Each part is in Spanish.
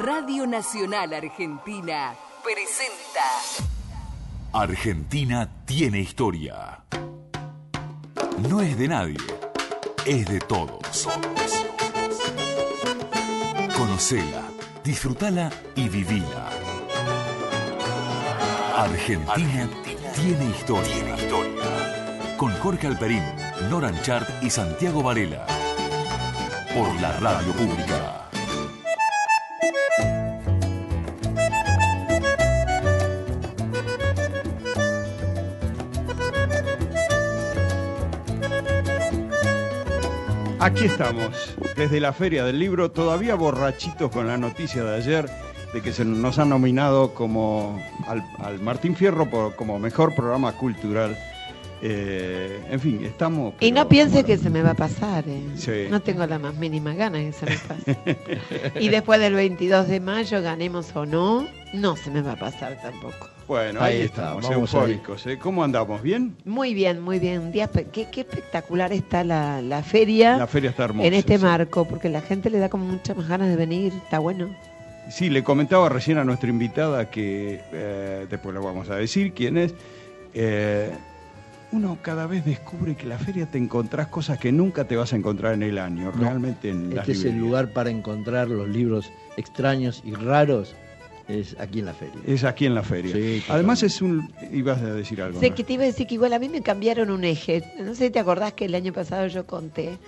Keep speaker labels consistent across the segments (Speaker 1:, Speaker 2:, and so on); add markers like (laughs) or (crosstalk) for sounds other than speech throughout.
Speaker 1: Radio Nacional Argentina presenta
Speaker 2: Argentina tiene historia. No es de nadie, es de todos. Conocela, disfrutala y vivila. Argentina, tiene historia. Con Jorge Alperín, Noran Chart y Santiago Varela. Por la radio pública.
Speaker 3: Aquí estamos, desde la Feria del Libro, todavía borrachitos con la noticia de ayer de que se nos han nominado como al, al Martín Fierro por- como mejor programa cultural. Eh, en fin, estamos...
Speaker 4: Y no piense que se me va a pasar. eh.
Speaker 3: Sí.
Speaker 4: No tengo la más mínima gana que se me pase. (laughs) y después del 22 de mayo, ganemos o no, no se me va a pasar tampoco.
Speaker 3: Bueno, ahí, estamos,
Speaker 5: vamos
Speaker 3: eufóricos. ¿eh? ¿Cómo andamos? ¿Bien?
Speaker 4: Muy bien, muy bien. Un día espe- qué, qué espectacular está la, la feria
Speaker 3: La feria está hermosa.
Speaker 4: en este
Speaker 3: sí.
Speaker 4: marco, porque la gente le da como muchas más ganas de venir. Está bueno.
Speaker 3: Sí, le comentaba recién a nuestra invitada que eh, después lo vamos a decir quién es. eh, uno cada vez descubre que la feria te encontrás cosas que nunca te vas a encontrar en el año,
Speaker 5: No,
Speaker 3: realmente en
Speaker 5: Este es el lugar para encontrar los libros extraños y raros, es aquí en la feria.
Speaker 3: Es aquí en la feria.
Speaker 5: Sí,
Speaker 3: Además es un... ibas a decir algo.
Speaker 4: Sé
Speaker 3: ¿no?
Speaker 4: que te iba a decir que igual a mí me cambiaron un eje. No sé si te acordás que el año pasado yo conté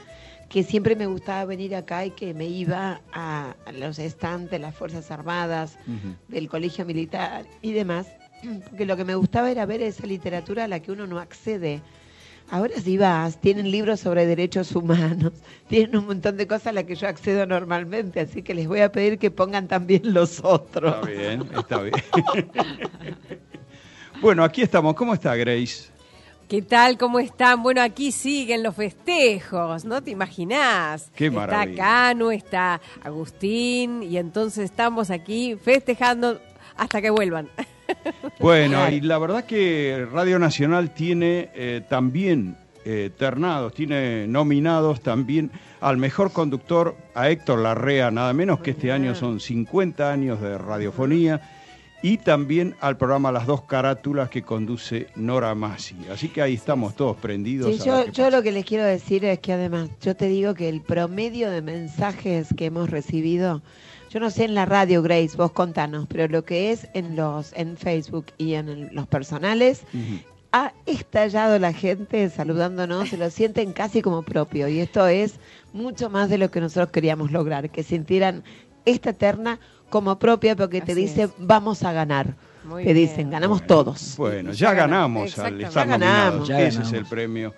Speaker 4: que siempre me gustaba venir acá y que me iba a, los stands de las Fuerzas Armadas, del Colegio Militar y demás, porque lo que me gustaba era ver esa literatura a la que uno no accede. Ahora si vas, tienen libros sobre derechos humanos, (laughs) tienen un montón de cosas a las que yo accedo normalmente, así que les voy a pedir que pongan también los otros.
Speaker 3: Está bien, está bien. (laughs) bueno, aquí estamos. ¿Cómo está Grace?
Speaker 6: ¿Qué tal? ¿Cómo están? Bueno, aquí siguen los festejos, ¿no te imaginás?
Speaker 3: Qué maravilla.
Speaker 6: Está Cano, está Agustín, y entonces estamos aquí festejando hasta que vuelvan. (laughs) (laughs)
Speaker 3: Bueno, y la verdad que Radio Nacional tiene eh, también eh, ternados, tiene nominados también al mejor conductor a Héctor Larrea, nada menos que este año son 50 años de radiofonía, y también al programa Las dos carátulas que conduce Nora Masi. Así que ahí estamos todos prendidos.
Speaker 4: Sí,
Speaker 3: a ver
Speaker 4: yo, yo lo que les quiero decir es que además, yo te digo que el promedio de mensajes que hemos recibido, yo no sé en la radio, Grace, vos contanos, pero lo que es en los en Facebook y en el- los personales, ha estallado la gente saludándonos, se lo sienten casi como propio. Y esto es mucho más de lo que nosotros queríamos lograr, que sintieran esta terna como propia, porque te dice,
Speaker 6: es.
Speaker 4: vamos a ganar.
Speaker 6: Muy bien.
Speaker 4: dicen, ganamos
Speaker 3: Bueno,
Speaker 4: todos.
Speaker 3: Bueno,
Speaker 6: Ya
Speaker 3: ya
Speaker 6: ganamos,
Speaker 3: al estar
Speaker 4: Ya ganamos.
Speaker 3: nominados.
Speaker 5: Ya
Speaker 3: Ese es el premio.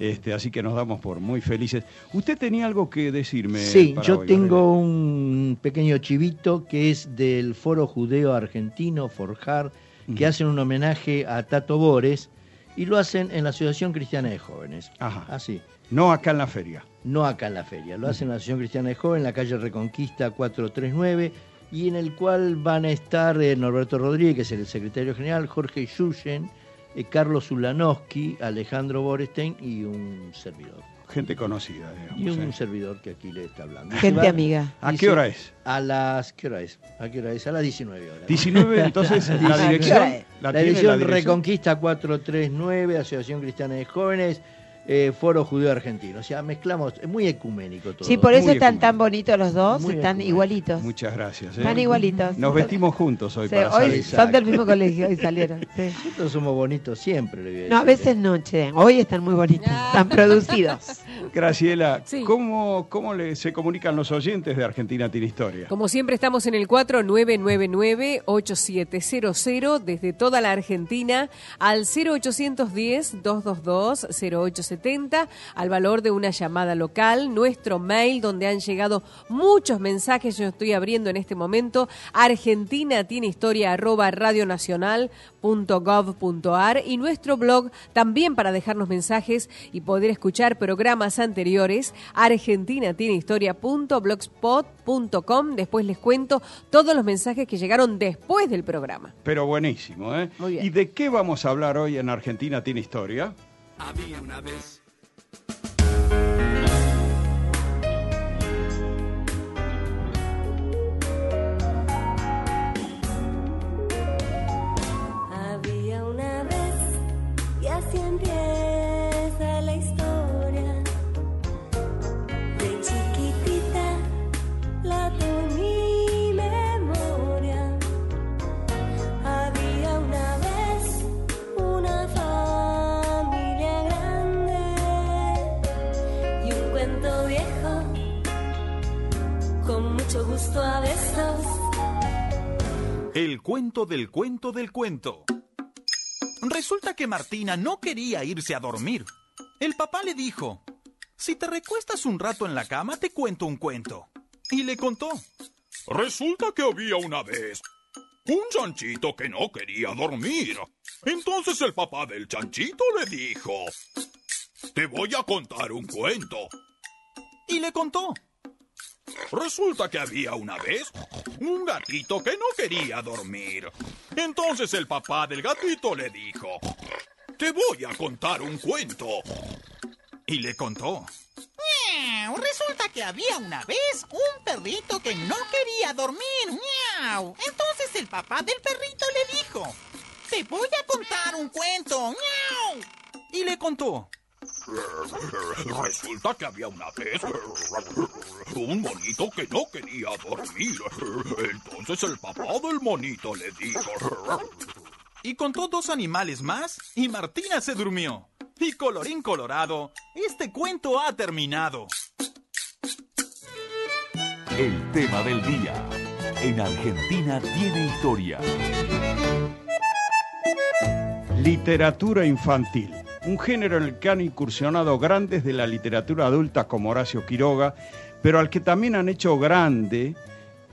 Speaker 3: Este, así que nos damos por muy felices. Usted tenía algo que decirme.
Speaker 5: Sí,
Speaker 3: para
Speaker 5: yo
Speaker 3: hoy,
Speaker 5: tengo un pequeño chivito que es del Foro Judeo Argentino, Forjar, que hacen un homenaje a Tato Bores y lo hacen en la Asociación Cristiana de Jóvenes.
Speaker 3: Ajá.
Speaker 5: Así,
Speaker 3: No acá en la feria.
Speaker 5: no acá en la feria, lo hacen en la Asociación Cristiana de Jóvenes, en la calle Reconquista 439, y en el cual van a estar eh, Norberto Rodríguez, que es el secretario general, Jorge Yuyen, eh, Carlos Ulanowski, Alejandro Borestein y un servidor.
Speaker 3: Gente conocida, digamos.
Speaker 5: Y un
Speaker 3: ¿eh?
Speaker 5: servidor que aquí le está hablando.
Speaker 4: Gente
Speaker 5: Va-
Speaker 4: amiga.
Speaker 3: ¿A qué hora es?
Speaker 5: A las. ¿Qué hora es? ¿A qué hora es? A las 19 horas.
Speaker 3: 19, (laughs) entonces, la
Speaker 4: ¿A qué
Speaker 3: dirección.
Speaker 5: La, dirección? Reconquista 439, Asociación Cristiana de Jóvenes, eh, Foro Judeo Argentino. O sea, mezclamos, es muy ecuménico todo.
Speaker 4: Sí, por eso
Speaker 3: Muy
Speaker 4: están
Speaker 3: ecuménico.
Speaker 4: tan bonitos los dos,
Speaker 5: Muy
Speaker 4: están
Speaker 5: ecuménico.
Speaker 4: igualitos.
Speaker 3: Muchas gracias. ¿eh?
Speaker 4: Están igualitos.
Speaker 3: Nos vestimos juntos hoy
Speaker 4: Sí,
Speaker 3: para
Speaker 4: hoy
Speaker 3: salir.
Speaker 4: Son del mismo colegio y salieron. sí.
Speaker 5: Nosotros somos bonitos siempre, le voy a
Speaker 4: No, a veces
Speaker 5: ¿eh?
Speaker 4: no, che. Hoy están muy bonitos, están producidos.
Speaker 3: Graciela,
Speaker 6: Sí.
Speaker 3: ¿cómo, cómo le- se comunican los oyentes de Argentina Tiene Historia?
Speaker 6: Como siempre estamos en el 4999-8700 desde toda la Argentina al 0810-222-0870 al valor de una llamada local, nuestro mail donde han llegado muchos mensajes, yo estoy abriendo en este momento, Argentina tiene historia arroba radionacional.gov.ar y nuestro blog también para dejarnos mensajes y poder escuchar programas anteriores, argentina tiene historia.blogspot.com. Después les cuento todos los mensajes que llegaron después del programa.
Speaker 3: Pero buenísimo, ¿eh?
Speaker 6: Muy bien.
Speaker 3: ¿Y de qué vamos a hablar hoy en Argentina Tiene Historia?
Speaker 7: Había una vez
Speaker 8: cuento del cuento del cuento. Resulta que Martina no quería irse a dormir. El papá le dijo, si te recuestas un rato en la cama, te cuento un cuento. Y le contó.
Speaker 9: Resulta que había una vez un chanchito que no quería dormir. Entonces el papá del chanchito le dijo, te voy a contar un cuento.
Speaker 8: Y le contó.
Speaker 9: Resulta que había una vez un gatito que no quería dormir. Entonces el papá del gatito le dijo, te voy a contar un cuento.
Speaker 8: Y le contó.
Speaker 10: ¡Miau! Resulta que había una vez un perrito que no quería dormir. ¡Miau! Entonces el papá del perrito le dijo, te voy a contar un cuento. ¡Miau!
Speaker 8: Y le contó. (laughs)
Speaker 9: Resulta que había una vez un monito que no quería dormir. Entonces el papá del monito le dijo...
Speaker 8: Y contó dos animales más y Martina se durmió. Y colorín colorado, este cuento ha terminado.
Speaker 2: El tema del día. En Argentina tiene historia.
Speaker 3: Literatura infantil. Un género en el que han incursionado grandes de la literatura adulta como Horacio Quiroga, pero al que también han hecho grande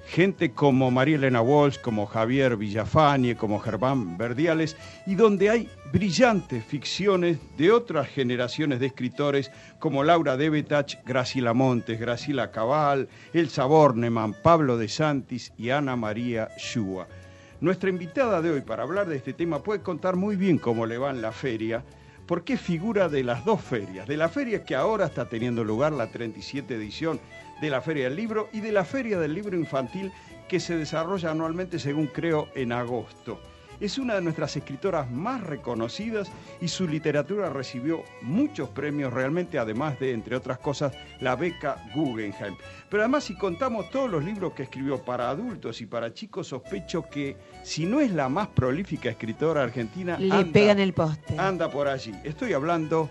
Speaker 3: gente como María Elena Walsh, como Javier Villafani, como Germán Verdiales, y donde hay brillantes ficciones de otras generaciones de escritores como Laura Debetach, Graciela Montes, Graciela Cabal, Elsa Bornemann, Pablo de Santis y Ana María Shua. Nuestra invitada de hoy para hablar de este tema puede contar muy bien cómo le va en la feria, porque figura de las dos ferias, de la feria que ahora está teniendo lugar, la 37 edición de la Feria del Libro y de la Feria del Libro Infantil que se desarrolla anualmente, según creo, en agosto. Es una de nuestras escritoras más reconocidas y su literatura recibió muchos premios realmente, además de, entre otras cosas, la beca Guggenheim. Pero además, si contamos todos los libros que escribió para adultos y para chicos, sospecho que si no es la más prolífica escritora argentina,
Speaker 4: Le
Speaker 3: anda,
Speaker 4: pegan el poste.
Speaker 3: anda por allí. Estoy hablando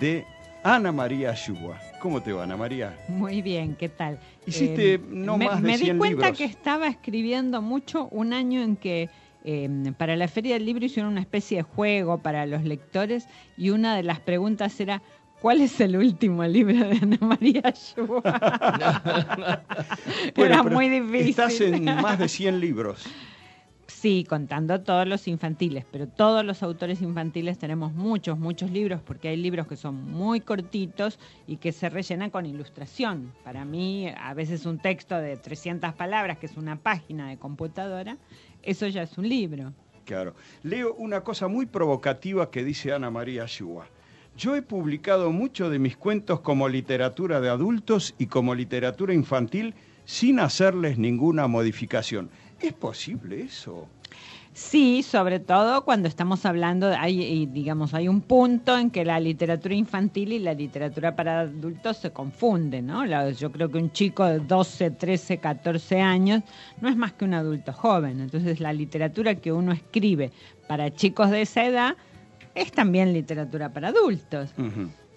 Speaker 3: de Ana María Shua. ¿Cómo te va, Ana María?
Speaker 11: Muy bien, ¿qué tal?
Speaker 3: Hiciste
Speaker 11: Eh,
Speaker 3: no
Speaker 11: me,
Speaker 3: más de
Speaker 11: me
Speaker 3: 100
Speaker 11: di cuenta
Speaker 3: libros.
Speaker 11: que estaba escribiendo mucho un año en que eh, para la Feria del Libro hicieron una especie de juego para los lectores y una de las preguntas era ¿cuál es el último libro de Ana María? (laughs)
Speaker 3: Bueno,
Speaker 11: era muy difícil.
Speaker 3: Estás en más de 100 libros.
Speaker 11: Sí, contando todos los infantiles, pero todos los autores infantiles tenemos muchos, muchos libros, porque hay libros que son muy cortitos y que se rellenan con ilustración. Para mí, a veces un texto de 300 palabras, que es una página de computadora, eso ya es un libro.
Speaker 3: Claro. Leo una cosa muy provocativa que dice Ana María Shua. Yo he publicado muchos de mis cuentos como literatura de adultos y como literatura infantil sin hacerles ninguna modificación. ¿Es posible eso?
Speaker 11: Sí, sobre todo cuando estamos hablando, hay, digamos, hay un punto en que la literatura infantil y la literatura para adultos se confunden, ¿no? Yo creo que un chico de 12, 13, 14 años no es más que un adulto joven. Entonces, la literatura que uno escribe para chicos de esa edad es también literatura para adultos.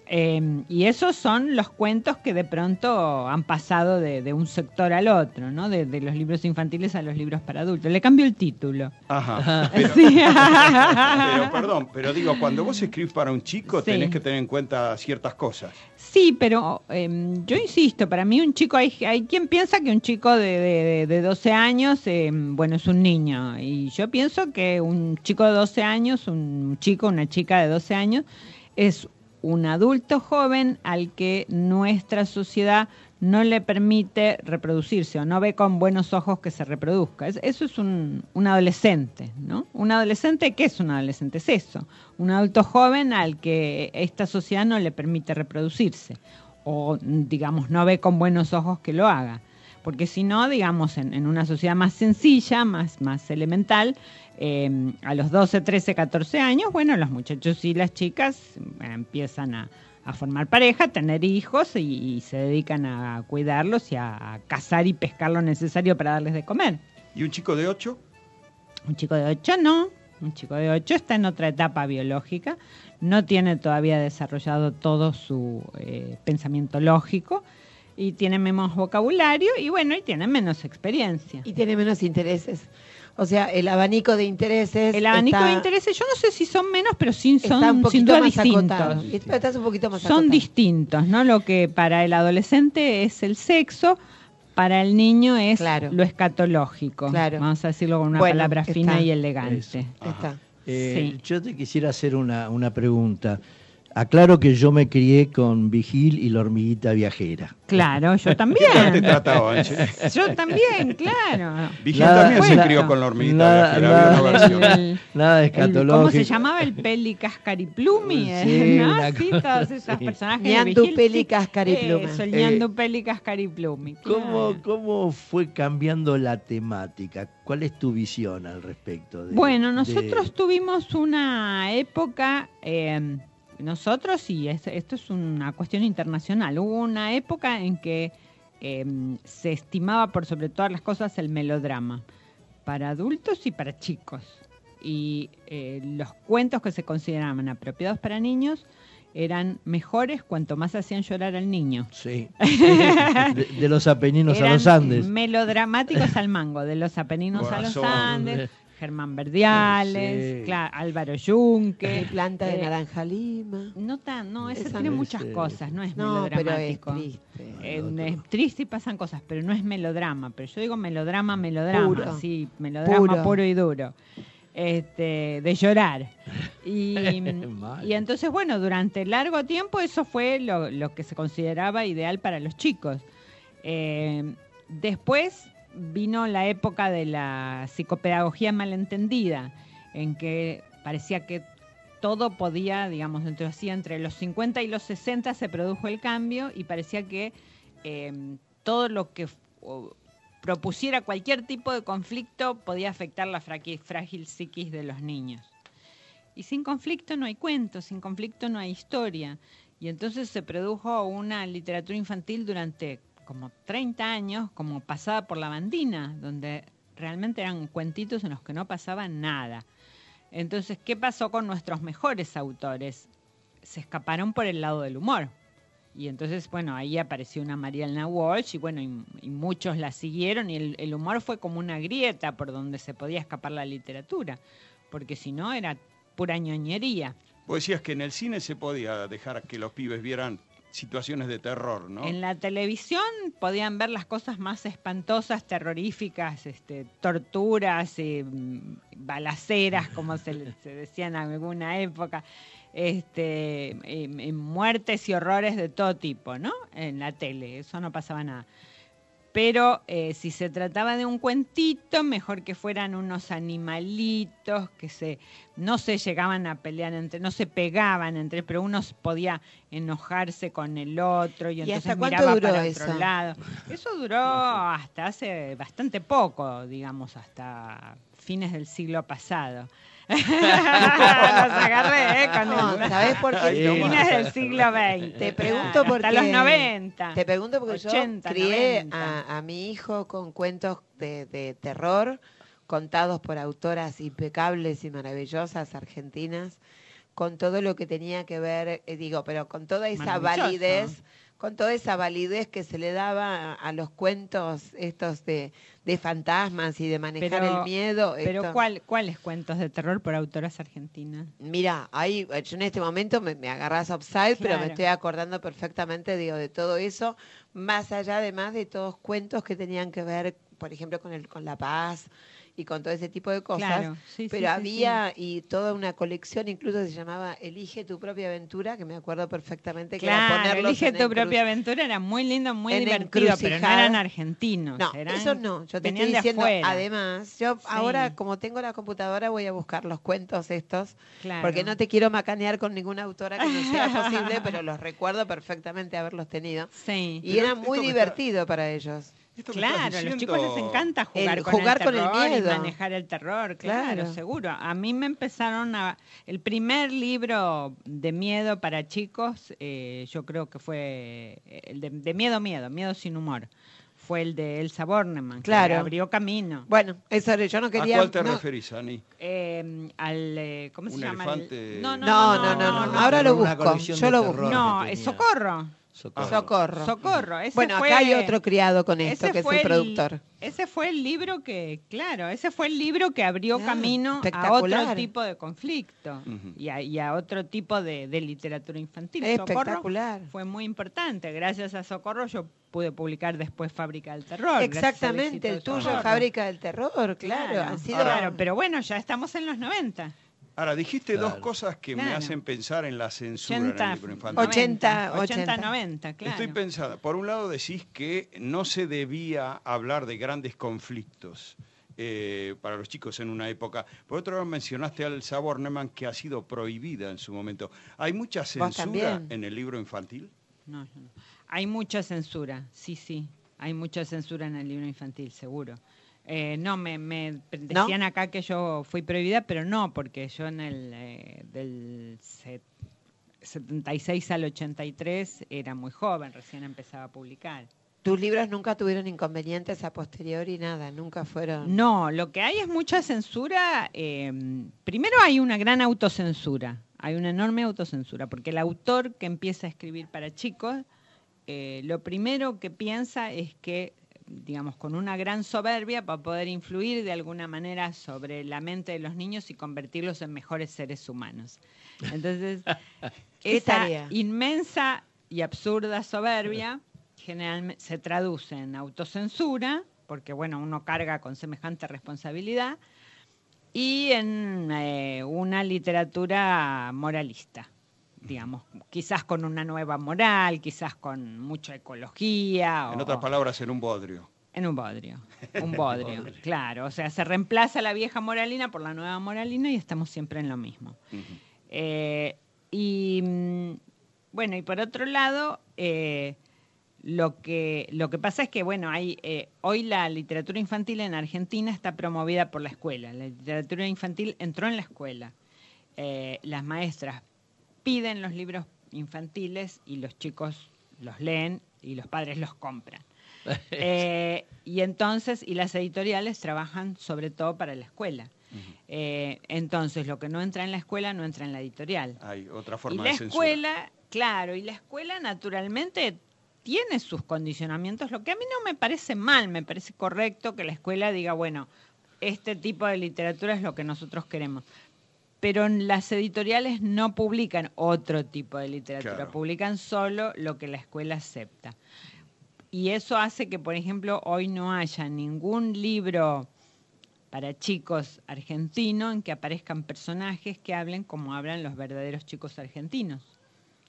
Speaker 11: Eh, y esos son los cuentos que de pronto han pasado de, de un sector al otro, ¿no? De, de los libros infantiles a los libros para adultos. Le cambio el título.
Speaker 3: Ajá. Pero, (laughs)
Speaker 11: Sí.
Speaker 3: pero, perdón, pero digo, cuando vos escribís para un chico
Speaker 11: Sí.
Speaker 3: tenés que tener en cuenta ciertas cosas.
Speaker 11: Sí, pero eh, yo insisto, para mí un chico, hay, hay quien piensa que un chico de, de, de 12 años, eh, bueno, es un niño. Y yo pienso que un chico de 12 años, un chico, una chica de 12 años, es un adulto joven al que nuestra sociedad no le permite reproducirse o no ve con buenos ojos que se reproduzca. Es- eso es un, un adolescente, ¿no? Un adolescente, ¿qué es un adolescente? Es eso, un adulto joven al que esta sociedad no le permite reproducirse o, digamos, no ve con buenos ojos que lo haga. Porque si no, digamos, en, en una sociedad más sencilla, más, más elemental, eh, a los 12, 13, 14 años, bueno, los muchachos y las chicas eh, empiezan a, a formar pareja, a tener hijos y, y se dedican a cuidarlos y a, a cazar y pescar lo necesario para darles de comer.
Speaker 3: ¿Y un chico de 8?
Speaker 11: Un chico de 8 no. Un chico de 8 está en otra etapa biológica, no tiene todavía desarrollado todo su eh, pensamiento lógico. Y tienen menos vocabulario y bueno, y tienen menos experiencia.
Speaker 4: Y tienen menos intereses. O sea, el abanico de intereses.
Speaker 11: El abanico
Speaker 4: está-
Speaker 11: de intereses, yo no sé si son menos, pero sí
Speaker 4: está
Speaker 11: son
Speaker 4: un
Speaker 11: sin
Speaker 4: poquito
Speaker 11: duda
Speaker 4: más
Speaker 11: distintos.
Speaker 4: acotado. Estás un poquito más
Speaker 11: Son
Speaker 4: acotado.
Speaker 11: distintos, ¿no? Lo que para el adolescente es el sexo, para el niño es lo escatológico.
Speaker 4: Claro.
Speaker 11: Vamos a decirlo con una
Speaker 4: Bueno,
Speaker 11: palabra
Speaker 4: está.
Speaker 11: fina y elegante.
Speaker 4: Está.
Speaker 5: Eh, Yo te quisiera hacer una, una pregunta. Aclaro que yo me crié con Vigil y la hormiguita viajera.
Speaker 11: Claro, yo (laughs) también.
Speaker 3: ¿Qué te trataban? (laughs)
Speaker 11: Yo también, claro.
Speaker 3: Vigil también se crió con la hormiguita
Speaker 5: nada,
Speaker 3: viajera, había una
Speaker 5: nada-
Speaker 3: versión. (laughs)
Speaker 5: nada
Speaker 11: El-
Speaker 5: escatológico.
Speaker 11: ¿Cómo se llamaba? El Peli Cascariplumi, ¿eh?
Speaker 5: Sí,
Speaker 11: ¿no? Sí, todos esos
Speaker 5: así.
Speaker 11: personajes de
Speaker 4: Ñandu,
Speaker 11: Vigil,
Speaker 4: Peli,
Speaker 11: sí.
Speaker 4: Cascaripluma.
Speaker 11: Eso, el
Speaker 5: Eh,
Speaker 11: Ñandu, Peli, Cascariplumi.
Speaker 5: ¿Cómo, ¿Cómo fue cambiando la temática? ¿Cuál es tu visión al respecto? de-
Speaker 11: Bueno,
Speaker 5: de-
Speaker 11: nosotros tuvimos una época, eh, nosotros y es- esto es una cuestión internacional, hubo una época en que eh, se estimaba por sobre todas las cosas el melodrama, para adultos y para chicos. Y eh, los cuentos que se consideraban apropiados para niños eran mejores cuanto más hacían llorar al niño.
Speaker 5: Sí. De, de los Apeninos a los Andes.
Speaker 11: Melodramáticos al mango, de los Apeninos a los. Andes, Germán Verdiales,
Speaker 4: Sí.
Speaker 11: claro, Álvaro Yunque.
Speaker 4: Mi planta de
Speaker 11: eh,
Speaker 4: naranja lima.
Speaker 11: No tan, no, ese
Speaker 4: Esa
Speaker 11: tiene
Speaker 4: no
Speaker 11: muchas
Speaker 4: es,
Speaker 11: cosas, no es
Speaker 4: no, pero es
Speaker 11: melodramático.
Speaker 4: triste.
Speaker 11: Eh, es triste y pasan cosas, pero no es melodrama. Pero yo digo melodrama, melodrama,
Speaker 4: Puro.
Speaker 11: sí, melodrama puro,
Speaker 4: Puro.
Speaker 11: y duro. Este, de llorar. Y, (laughs)
Speaker 5: Mal.
Speaker 11: y entonces, bueno, durante largo tiempo eso fue lo, lo que se consideraba ideal para los chicos. Eh, después vino la época de la psicopedagogía malentendida, en que parecía que todo podía, digamos, entre, los 50 y los 60 se produjo el cambio y parecía que eh, todo lo que propusiera cualquier tipo de conflicto podía afectar la frágil psiquis de los niños. Y sin conflicto no hay cuento, sin conflicto no hay historia. Y entonces se produjo una literatura infantil durante como 30 años, como pasada por la bandina, donde realmente eran cuentitos en los que no pasaba nada. Entonces, ¿qué pasó con nuestros mejores autores? Se escaparon por el lado del humor. Y entonces, bueno, ahí apareció una Marielna Walsh y bueno, y, muchos la siguieron y el, el humor fue como una grieta por donde se podía escapar la literatura, porque si no era pura ñoñería.
Speaker 3: Vos decías que en el cine se podía dejar que los pibes vieran situaciones de terror, ¿no?
Speaker 11: En la televisión podían ver las cosas más espantosas, terroríficas, este, torturas, eh, balaceras, como se, se decía en alguna época, este, em, em, muertes y horrores de todo tipo, ¿no? En la tele, eso no pasaba nada. Pero eh, si se trataba de un cuentito, mejor que fueran unos animalitos que se no se llegaban a pelear entre, no se pegaban entre, pero uno podía enojarse con el otro y,
Speaker 4: ¿Y
Speaker 11: entonces miraba para
Speaker 4: eso?
Speaker 11: otro lado. Eso duró hasta hace bastante poco, digamos, hasta fines del siglo pasado. (laughs) Los agarré, ¿eh? Con
Speaker 4: No, ¿sabés por qué?
Speaker 11: Fines del siglo XX.
Speaker 4: Te pregunto porque
Speaker 11: Hasta los 90.
Speaker 4: Te pregunto porque
Speaker 11: 80,
Speaker 4: yo crié
Speaker 11: 90.
Speaker 4: a, a mi hijo con cuentos de, de terror contados por autoras impecables y maravillosas argentinas, con todo lo que tenía que ver, eh, digo, pero con toda esa validez, con toda esa validez que se le daba a, los cuentos estos de, de fantasmas y de manejar
Speaker 11: Pero-
Speaker 4: el miedo.
Speaker 11: Pero
Speaker 4: esto-
Speaker 11: ¿cuál, ¿cuáles cuentos de terror por autoras argentinas?
Speaker 4: Mira, ahí yo en este momento me, me agarras upside, pero me estoy acordando perfectamente, digo, de todo eso, más allá además de todos cuentos que tenían que ver, por ejemplo, con el, con la paz y con todo ese tipo de cosas.
Speaker 11: Claro, sí, sí,
Speaker 4: pero
Speaker 11: sí,
Speaker 4: había y toda una colección, incluso se llamaba Elige tu propia aventura, que me acuerdo perfectamente que era
Speaker 11: Claro,
Speaker 4: ponerlos
Speaker 11: Elige
Speaker 4: en
Speaker 11: tu propia aventura era muy lindo, muy
Speaker 4: en
Speaker 11: divertido, pero no eran argentinos.
Speaker 4: No,
Speaker 11: eran-
Speaker 4: eso no. Yo te estoy
Speaker 11: de
Speaker 4: diciendo,
Speaker 11: afuera.
Speaker 4: además, yo ahora como tengo la computadora voy a buscar los cuentos estos,
Speaker 11: Claro.
Speaker 4: porque no te quiero macanear con ninguna autora que no sea (laughs) posible, pero los recuerdo perfectamente haberlos tenido.
Speaker 11: Sí.
Speaker 4: Y era muy divertido para ellos.
Speaker 11: Claro, a los chicos les encanta jugar,
Speaker 4: El
Speaker 11: con,
Speaker 4: jugar
Speaker 11: el
Speaker 4: con el
Speaker 11: terror y
Speaker 4: miedo.
Speaker 11: manejar el terror, claro,
Speaker 4: Claro.
Speaker 11: seguro. A mí me empezaron a... El primer libro de miedo para chicos, eh, yo creo que fue el de, de miedo, miedo, miedo sin humor. Fue el de Elsa Bornemann, que
Speaker 4: Claro.
Speaker 11: abrió camino.
Speaker 4: Bueno, eso yo no
Speaker 3: ¿A
Speaker 4: quería...
Speaker 3: cuál te
Speaker 4: no,
Speaker 3: referís, Ani?
Speaker 11: Eh, al, eh, ¿cómo se llama? El-
Speaker 3: elefante-
Speaker 11: No, no,
Speaker 4: No,
Speaker 11: no,
Speaker 4: no, no,
Speaker 11: no,
Speaker 4: no, ahora lo busco, yo lo busco.
Speaker 11: No,
Speaker 5: que.
Speaker 11: Socorro.
Speaker 5: Socorro.
Speaker 4: Socorro.
Speaker 11: Socorro. Ese
Speaker 4: Bueno,
Speaker 11: fue-
Speaker 4: acá hay otro criado con esto, que es el productor.
Speaker 11: Ese fue el libro que, claro, ese fue el libro que abrió
Speaker 4: Ah,
Speaker 11: camino a otro tipo de conflicto y, a, y a otro tipo de, de literatura infantil. Socorro
Speaker 4: Espectacular.
Speaker 11: fue muy importante. Gracias a Socorro yo pude publicar después Fábrica del Terror.
Speaker 4: Exactamente, el tuyo,
Speaker 11: Socorro.
Speaker 4: Fábrica del Terror, claro. han sido-
Speaker 11: Claro, pero bueno, ya estamos en los 90.
Speaker 3: Ahora, dijiste dos
Speaker 5: Claro.
Speaker 3: cosas que me
Speaker 11: Claro.
Speaker 3: hacen pensar en la censura en
Speaker 11: 80,
Speaker 3: el libro infantil.
Speaker 4: 80,
Speaker 11: 80, 90, claro.
Speaker 3: Estoy pensando, por un lado decís que no se debía hablar de grandes conflictos eh, para los chicos en una época. Por otro lado mencionaste a Elsa Bornemann que ha sido prohibida en su momento. ¿Hay mucha censura en el libro infantil?
Speaker 11: No, no, no. Hay mucha censura, sí, sí. Hay mucha censura en el libro infantil, seguro. Eh, no, me, me decían acá que yo fui prohibida, pero no, porque yo en el eh, del set- 76 al 83 era muy joven, recién empezaba a publicar.
Speaker 4: Tus libros nunca tuvieron inconvenientes a posteriori, nada, nunca fueron...
Speaker 11: No, lo que hay es mucha censura. eh, primero hay una gran autocensura, hay una enorme autocensura, porque el autor que empieza a escribir para chicos, eh, lo primero que piensa es que, digamos, con una gran soberbia va a poder influir de alguna manera sobre la mente de los niños y convertirlos en mejores seres humanos. Entonces, (laughs)
Speaker 4: ¿Qué
Speaker 11: esa
Speaker 4: tarea?
Speaker 11: inmensa y absurda soberbia generalmente se traduce en autocensura, porque bueno, uno carga con semejante responsabilidad, y en eh, una literatura moralista, digamos, quizás con una nueva moral, quizás con mucha ecología.
Speaker 3: En
Speaker 11: o-
Speaker 3: otras palabras, en un bodrio.
Speaker 11: en un bodrio, un (laughs) bodrio, claro. O sea, se reemplaza la vieja moralina por la nueva moralina y estamos siempre en lo mismo. Eh, y mm, bueno, y por otro lado, eh, lo que lo que pasa es que bueno, hay eh, hoy la literatura infantil en Argentina está promovida por la escuela. La literatura infantil entró en la escuela. Las maestras piden los libros infantiles y los chicos los leen y los padres los compran. (laughs) Eh, y entonces, y las editoriales trabajan sobre todo para la escuela. Eh, entonces, lo que no entra en la escuela no entra en la editorial.
Speaker 3: Hay otra
Speaker 11: Y
Speaker 3: forma
Speaker 11: la
Speaker 3: de censura.
Speaker 11: escuela, claro, y la escuela naturalmente tiene sus condicionamientos, lo que a mí no me parece mal, me parece correcto que la escuela diga, bueno, este tipo de literatura es lo que nosotros queremos. Pero las editoriales no publican otro tipo de literatura,
Speaker 3: Claro.
Speaker 11: publican solo lo que la escuela acepta. Y eso hace que, por ejemplo, hoy no haya ningún libro para chicos argentinos en que aparezcan personajes que hablen como hablan los verdaderos chicos argentinos.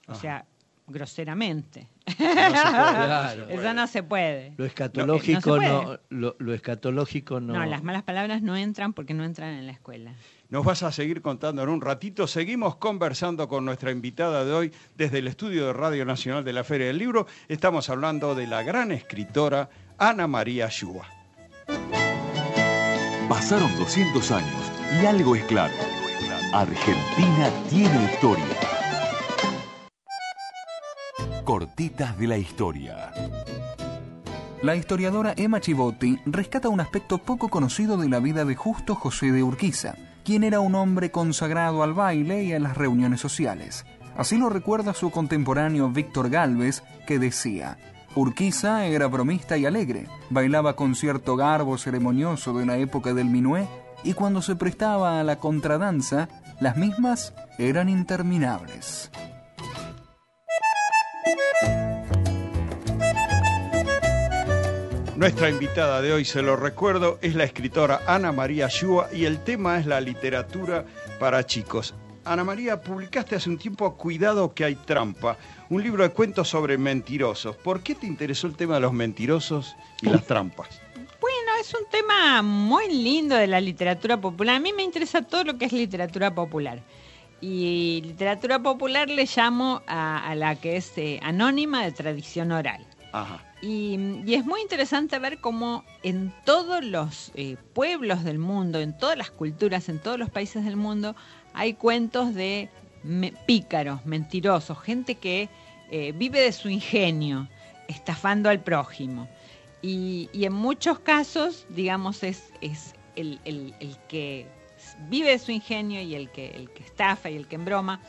Speaker 11: O sea, groseramente. (laughs)
Speaker 5: Claro.
Speaker 11: Eso no se puede.
Speaker 5: Lo escatológico
Speaker 11: No
Speaker 5: no, lo escatológico no.
Speaker 11: No, las malas palabras no entran porque no entran en la escuela.
Speaker 3: Nos vas a seguir contando en un ratito. Seguimos conversando con nuestra invitada de hoy desde el estudio de Radio Nacional de la Feria del Libro. Estamos hablando de la gran escritora Ana María Shua.
Speaker 2: Pasaron 200 años y algo es claro. Argentina tiene historia. Cortitas de la historia.
Speaker 12: La historiadora Emma Chivotti rescata un aspecto poco conocido de la vida de Justo José de Urquiza, quien era un hombre consagrado al baile y a las reuniones sociales. Así lo recuerda su contemporáneo Víctor Galvez, que decía, Urquiza era bromista y alegre, bailaba con cierto garbo ceremonioso de una época del minué, y cuando se prestaba a la contradanza, las mismas eran interminables.
Speaker 3: Nuestra invitada de hoy, se lo recuerdo, es la escritora Ana María Shua y el tema es la literatura para chicos. Ana María, publicaste hace un tiempo Cuidado que hay trampa, un libro de cuentos sobre mentirosos. ¿Por qué te interesó el tema de los mentirosos y las trampas?
Speaker 11: Bueno, es un tema muy lindo de la literatura popular. A mí me interesa todo lo que es literatura popular. Y literatura popular le llamo a, a la que es eh, anónima de tradición oral. Y, es muy interesante ver cómo en todos los eh, pueblos del mundo, en todas las culturas, en todos los países del mundo, hay cuentos de pícaros, mentirosos, gente que eh, vive de su ingenio, estafando al prójimo. Y, en muchos casos, digamos, es, el que vive de su ingenio y el que, el que estafa y el que embroma,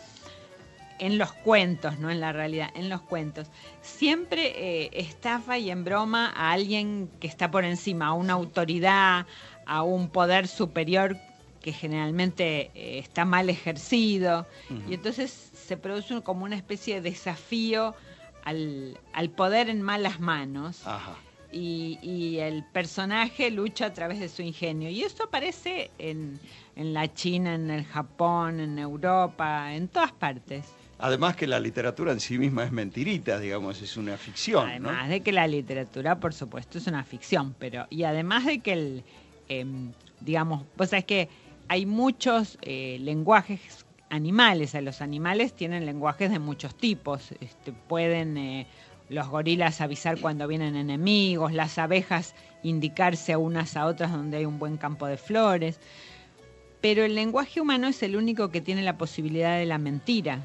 Speaker 11: en los cuentos, no en la realidad, en los cuentos, siempre eh, estafa y en broma a alguien que está por encima, a una autoridad, a un poder superior que generalmente eh, está mal ejercido. Y entonces se produce como una especie de desafío al, al poder en malas manos. Y, y, el personaje lucha a través de su ingenio. Y esto aparece en, en la China, en el Japón, en Europa, en todas partes.
Speaker 3: Además que la literatura en sí misma es mentirita, digamos, es una ficción.
Speaker 11: Además de que la literatura, por supuesto, es una ficción, pero y además de que el, em, digamos, pues es que hay muchos eh, lenguajes animales, los animales tienen lenguajes de muchos tipos, este, pueden eh, los gorilas avisar cuando vienen enemigos, las abejas indicarse a unas a otras donde hay un buen campo de flores, pero el lenguaje humano es el único que tiene la posibilidad de la mentira.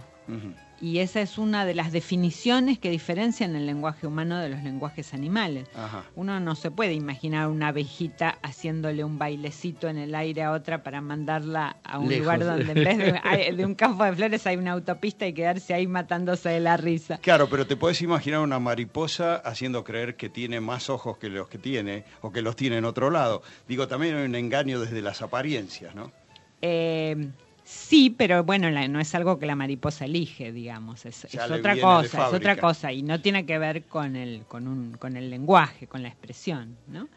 Speaker 11: Y esa es una de las definiciones que diferencian el lenguaje humano de los lenguajes animales. Uno no se puede imaginar una abejita haciéndole un bailecito en el aire a otra para mandarla a un lugar donde en vez de, un campo de flores hay una autopista y quedarse ahí matándose de la risa.
Speaker 3: Claro, pero te puedes imaginar una mariposa haciendo creer que tiene más ojos que los que tiene o que los tiene en otro lado. Digo, también hay un engaño desde las apariencias, ¿no?
Speaker 11: Eh, Sí, pero bueno, no es algo que la mariposa elige, digamos, es, otra cosa, es otra cosa y no tiene que ver con el, con, un, con el lenguaje, con la expresión, ¿no?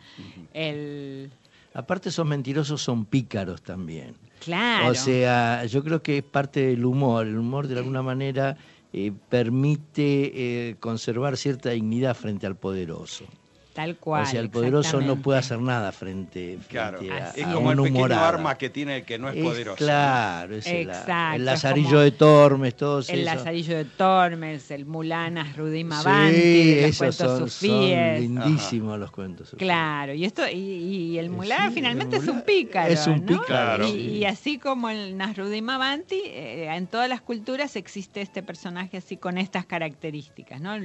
Speaker 11: el...
Speaker 5: Aparte esos mentirosos son pícaros también.
Speaker 11: Claro.
Speaker 5: O sea, yo creo que es parte del humor, el humor de alguna manera eh, permite eh, conservar cierta dignidad frente al poderoso.
Speaker 11: Tal cual.
Speaker 5: O sea, el poderoso no puede hacer nada frente,
Speaker 3: claro.
Speaker 5: a,
Speaker 3: Es como el pequeño arma que tiene el que no es, poderoso.
Speaker 5: Claro, es el, lazarillo de Tormes, todos
Speaker 11: El lazarillo de Tormes, el Mulanas, Rudima sí, los cuentos son,
Speaker 5: lindísimos los cuentos.
Speaker 11: Claro, y esto y, el Mulana finalmente es un pícaro.
Speaker 5: Es un pícaro.
Speaker 11: Y, así como el Nasrudima Banti, eh, en todas las culturas existe este personaje así con estas características, ¿no?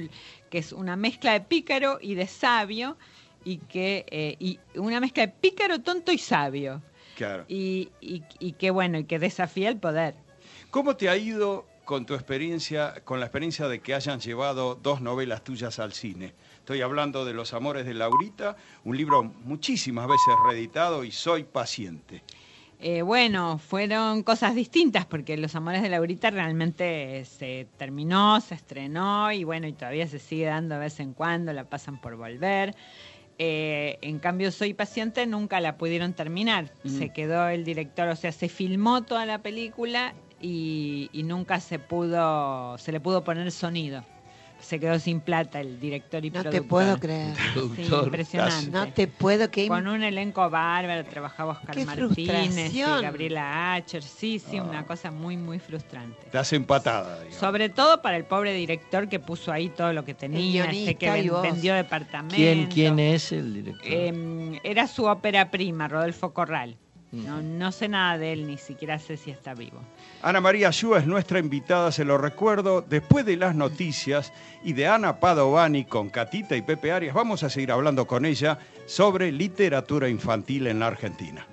Speaker 11: que es una mezcla de pícaro y de sabio, y que eh, y una mezcla de pícaro, tonto y sabio.
Speaker 3: Claro.
Speaker 11: Y, y, que bueno, y que desafía el poder.
Speaker 3: ¿Cómo te ha ido con tu experiencia, con la experiencia de que hayan llevado dos novelas tuyas al cine? Estoy hablando de Los Amores de Laurita, un libro muchísimas veces reeditado y soy paciente.
Speaker 11: Eh, bueno, fueron cosas distintas porque Los Amores de Laurita realmente se terminó, se estrenó y bueno, y todavía se sigue dando de vez en cuando, la pasan por volver. Eh, en cambio, Soy Paciente nunca la pudieron terminar. Se quedó el director, o sea, se filmó toda la película y, y nunca se pudo, se le pudo poner sonido se quedó sin plata el director y
Speaker 4: no
Speaker 11: productor.
Speaker 4: No te puedo creer. (laughs)
Speaker 11: Sí, impresionante.
Speaker 4: No te puedo que
Speaker 11: Con un elenco bárbaro, trabajaba Oscar Martínez y Gabriela Acher. Sí, sí, una ah. cosa muy, muy frustrante.
Speaker 3: Estás empatada, digamos.
Speaker 11: Sobre todo para el pobre director que puso ahí todo lo que tenía, este que vendió departamento.
Speaker 5: ¿Quién, ¿Quién es el director?
Speaker 11: Em, era su ópera prima, Rodolfo Corral. No, no sé nada de él, ni siquiera sé si está vivo.
Speaker 3: Ana María Ayúa es nuestra invitada, se lo recuerdo, después de las noticias y de Ana Padovani con Catita y Pepe Arias, vamos a seguir hablando con ella sobre literatura infantil en la Argentina.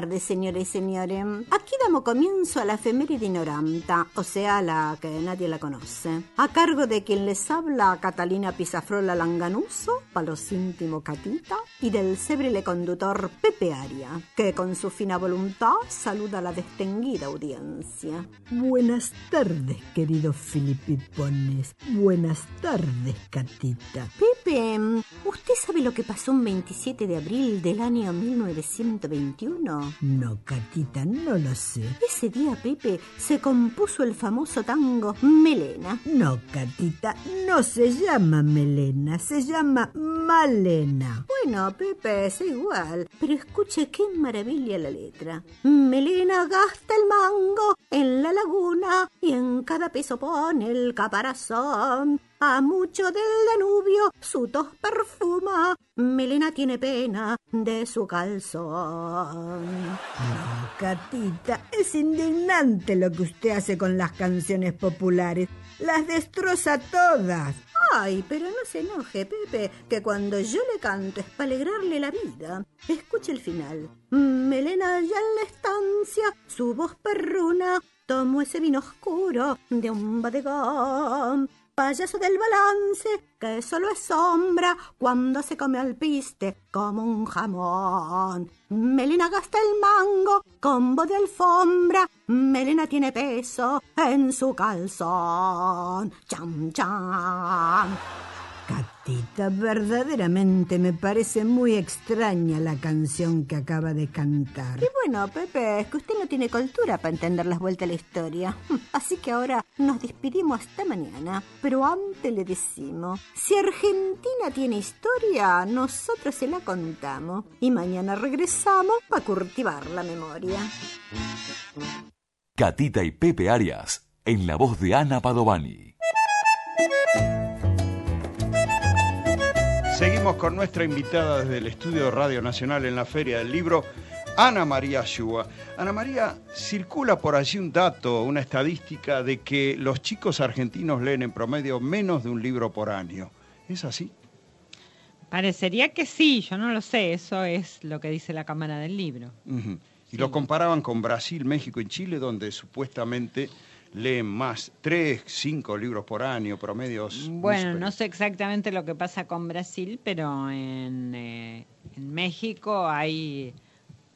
Speaker 13: Tardes, señores y señores. Aquí damos comienzo a la efeméride ignoranta, o sea, la que nadie la conoce. A cargo de quien les habla, Catalina Pisafrola Langanuso, los íntimo Catita, y del cébrele conductor Pepe Aria, que con su fina voluntad saluda a la distinguida audiencia.
Speaker 14: Buenas tardes, queridos filipipones. Buenas tardes, Catita.
Speaker 13: Pepe, ¿usted sabe lo que pasó un 27 de abril del año 1921?
Speaker 14: No, Catita, no lo sé.
Speaker 13: Ese día, Pepe, se compuso el famoso tango Melena.
Speaker 14: No, Catita, no se llama Melena, se llama Malena.
Speaker 13: Bueno, Pepe, es igual. Pero escuche qué maravilla la letra. Melena gasta el mango en la laguna y en cada peso pone el caparazón. A mucho del Danubio su tos perfuma. Melena tiene pena de su calzón.
Speaker 14: No, Catita, es indignante lo que usted hace con las canciones populares. Las destroza todas.
Speaker 13: Ay, pero no se enoje, Pepe, que cuando yo le canto es para alegrarle la vida. Escuche el final. Melena ya en la estancia, su voz perruna, tomó ese vino oscuro de un bodegón. Payaso del balance, que solo es sombra cuando se come al piste como un jamón. Melena gasta el mango, combo de alfombra. Melena tiene peso en su calzón. Cham, cham.
Speaker 14: Catita, verdaderamente me parece muy extraña la canción que acaba de cantar.
Speaker 13: Y bueno, Pepe, es que usted no tiene cultura para entender las vueltas de la historia. (laughs) Así que ahora nos despedimos hasta mañana. Pero antes le decimos, si Argentina tiene historia, nosotros se la contamos. Y mañana regresamos para cultivar la memoria.
Speaker 2: Catita y Pepe Arias, en la voz de Ana Padovani.
Speaker 3: Seguimos con nuestra invitada desde el estudio de Radio Nacional en la Feria del Libro, Ana María Shua. Ana María, circula por allí un dato, una estadística de que los chicos argentinos leen en promedio menos de un libro por año. ¿Es así?
Speaker 11: Parecería que sí, yo no lo sé, eso es lo que dice la Cámara del Libro.
Speaker 3: Y lo comparaban con Brasil, México y Chile, donde supuestamente leen más, tres, cinco libros por año, promedios.
Speaker 11: Bueno, no sé exactamente lo que pasa con Brasil, pero en, eh, en México hay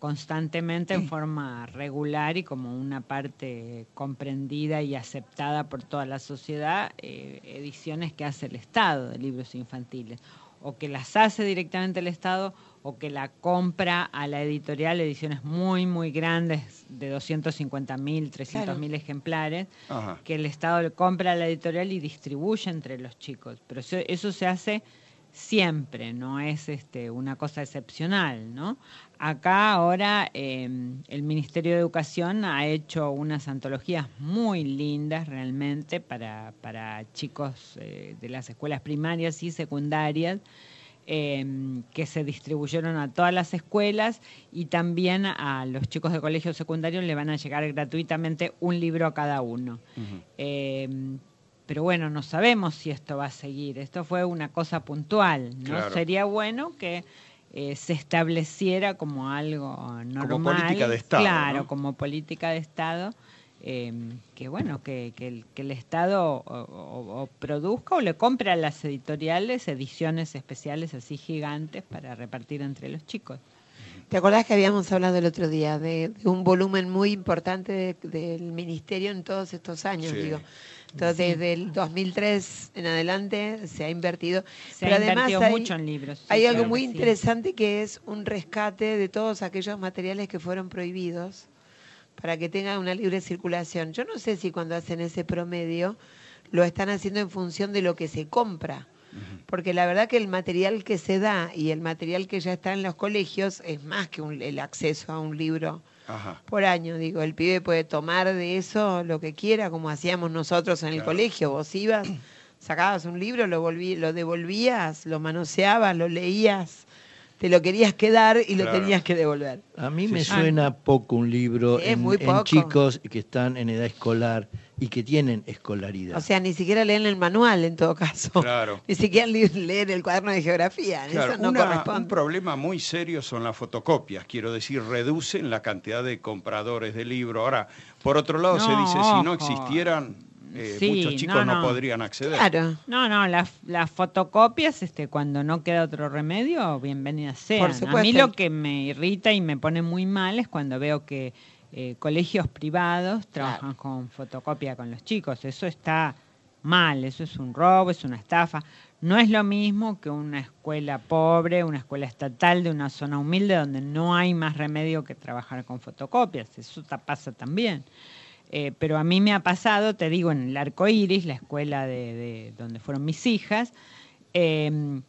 Speaker 11: constantemente en forma regular y como una parte comprendida y aceptada por toda la sociedad, eh, ediciones que hace el Estado de libros infantiles, o que las hace directamente el Estado o que la compra a la editorial, ediciones muy, muy grandes, de 250 mil, 300 mil ejemplares,
Speaker 3: Ajá.
Speaker 11: que el Estado le compra a la editorial y distribuye entre los chicos. Pero eso, eso se hace siempre, no es este, una cosa excepcional, ¿no? Acá ahora eh, el Ministerio de Educación ha hecho unas antologías muy lindas realmente para, para chicos eh, de las escuelas primarias y secundarias eh, que se distribuyeron a todas las escuelas y también a los chicos de colegios secundarios le van a llegar gratuitamente un libro a cada uno. Eh, pero bueno, no sabemos si esto va a seguir. Esto fue una cosa puntual, ¿no?
Speaker 3: Claro.
Speaker 11: Sería bueno que eh, se estableciera como algo normal.
Speaker 3: política de Estado,
Speaker 11: Claro,
Speaker 3: ¿no?
Speaker 11: como política de Estado. Eh, que bueno, que, que el, que el Estado o, o- o produzca o le compre a las editoriales ediciones especiales así gigantes para repartir entre los chicos.
Speaker 4: ¿Te acordás que habíamos hablado el otro día de, de un volumen muy importante de- del ministerio en todos estos años?
Speaker 11: Sí.
Speaker 4: Digo. Entonces, desde el 2003 en adelante se ha invertido.
Speaker 11: Se ha invertido mucho en libros, sí,
Speaker 4: hay algo
Speaker 11: claro
Speaker 4: muy
Speaker 11: que
Speaker 4: interesante que es un rescate de todos aquellos materiales que fueron prohibidos para que tengan una libre circulación. Yo no sé si cuando hacen ese promedio lo están haciendo en función de lo que se compra. Porque la verdad que el material que se da y el material que ya está en los colegios es más que un- el acceso a un libro
Speaker 3: Ajá.
Speaker 4: por año. Digo, el pibe puede tomar de eso lo que quiera, como hacíamos nosotros en el
Speaker 3: Claro.
Speaker 4: colegio. Vos ibas, sacabas un libro, lo, volví, lo devolvías, lo manoseabas, lo leías, te lo querías quedar y lo tenías que devolver.
Speaker 5: A mí
Speaker 4: Sí,
Speaker 5: me
Speaker 4: sí.
Speaker 5: suena poco un libro
Speaker 4: Sí,
Speaker 5: en,
Speaker 4: muy
Speaker 5: en
Speaker 4: poco.
Speaker 5: chicos que están en edad escolar y que tienen escolaridad.
Speaker 4: O sea, ni siquiera leen el manual en todo caso.
Speaker 3: Claro. (laughs)
Speaker 4: Ni siquiera leen el cuaderno de geografía.
Speaker 3: Claro,
Speaker 4: Eso no
Speaker 3: una-
Speaker 4: corresponde.
Speaker 3: un problema muy serio son las fotocopias, quiero decir, reducen la cantidad de compradores de libros. Ahora, por otro lado, se dice, si no existieran, eh,
Speaker 11: Sí,
Speaker 3: muchos chicos
Speaker 11: no,
Speaker 3: no,
Speaker 11: no.
Speaker 3: podrían acceder.
Speaker 11: No, no, las, las fotocopias, este, cuando no queda otro remedio, bienvenidas sean. A mí lo que me irrita y me pone muy mal es cuando veo que eh, colegios privados trabajan con fotocopia con los chicos. Eso está mal, eso es un robo, es una estafa. No es lo mismo que una escuela pobre, una escuela estatal de una zona humilde donde no hay más remedio que trabajar con fotocopias. Eso pasa también. Eh, pero a mí me ha pasado, te digo, en el Arco Iris, la escuela de, de donde fueron mis hijas, eh,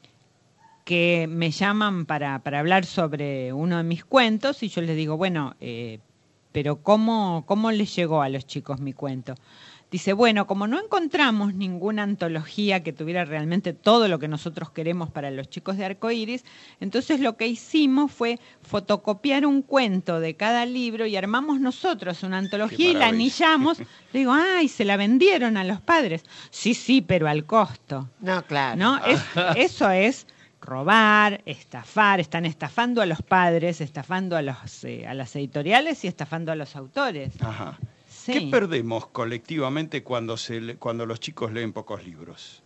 Speaker 11: que me llaman para, para hablar sobre uno de mis cuentos y yo les digo, bueno, eh, pero ¿cómo, ¿cómo les llegó a los chicos mi cuento? Dice, bueno, como no encontramos ninguna antología que tuviera realmente todo lo que nosotros queremos para los chicos de Arcoiris, entonces lo que hicimos fue fotocopiar un cuento de cada libro y armamos nosotros una antología y la anillamos. (laughs) Le digo, ay, se la vendieron a los padres. Sí, sí, pero al costo.
Speaker 4: No, claro.
Speaker 11: ¿No? Es- (laughs) eso es robar, estafar, están estafando a los padres, estafando a, los, eh, a las editoriales y estafando a los autores.
Speaker 3: Ajá.
Speaker 11: Sí.
Speaker 3: ¿Qué perdemos colectivamente cuando, se cuando los chicos leen pocos libros?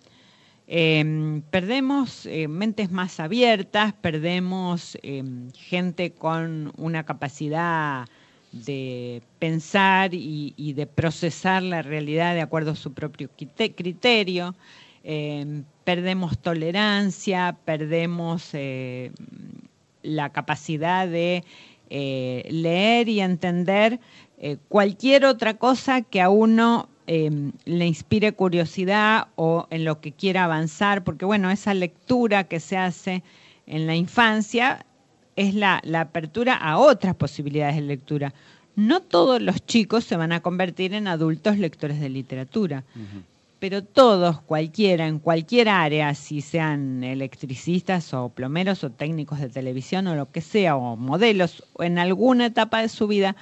Speaker 11: Eh, perdemos eh, mentes más abiertas, perdemos eh, gente con una capacidad de pensar y, y de procesar la realidad de acuerdo a su propio criterio. Eh, perdemos tolerancia, perdemos eh, la capacidad de eh, leer y entender eh, cualquier otra cosa que a uno eh, le inspire curiosidad o en lo que quiera avanzar, porque bueno, esa lectura que se hace en la infancia es la, la apertura a otras posibilidades de lectura. No todos los chicos se van a convertir en adultos lectores de literatura, pero todos, cualquiera, en cualquier área, si sean electricistas o plomeros o técnicos de televisión o lo que sea, o modelos, o en alguna etapa de su vida,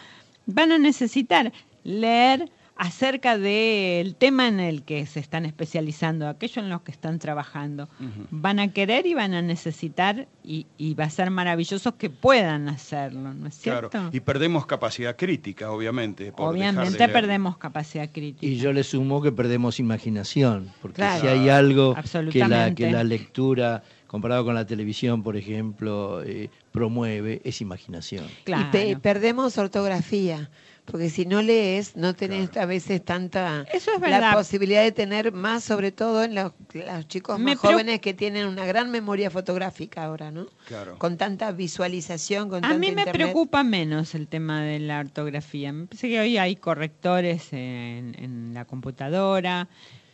Speaker 11: van a necesitar leer acerca del tema en el que se están especializando, aquello en lo que están trabajando. Van a querer y van a necesitar, y, y va a ser maravilloso que puedan hacerlo, ¿no es cierto?
Speaker 3: Claro. Y perdemos capacidad crítica, obviamente. por dejar de
Speaker 11: Obviamente
Speaker 3: leer.
Speaker 11: perdemos capacidad crítica.
Speaker 5: Y yo le sumo que perdemos imaginación, porque
Speaker 11: Claro.
Speaker 5: si hay algo que la, que la lectura, comparado con la televisión, por ejemplo, eh, promueve, es imaginación.
Speaker 4: Y pe- perdemos ortografía, porque si no lees, no tenés a veces tanta
Speaker 11: Eso es
Speaker 4: la posibilidad de tener más, sobre todo en los, los chicos más jóvenes que tienen una gran memoria fotográfica ahora, ¿no?
Speaker 3: Claro.
Speaker 4: Con tanta visualización, con
Speaker 11: A
Speaker 4: tanta
Speaker 11: mí me
Speaker 4: internet.
Speaker 11: preocupa menos el tema de la ortografía. Me parece que hoy hay correctores en, en la computadora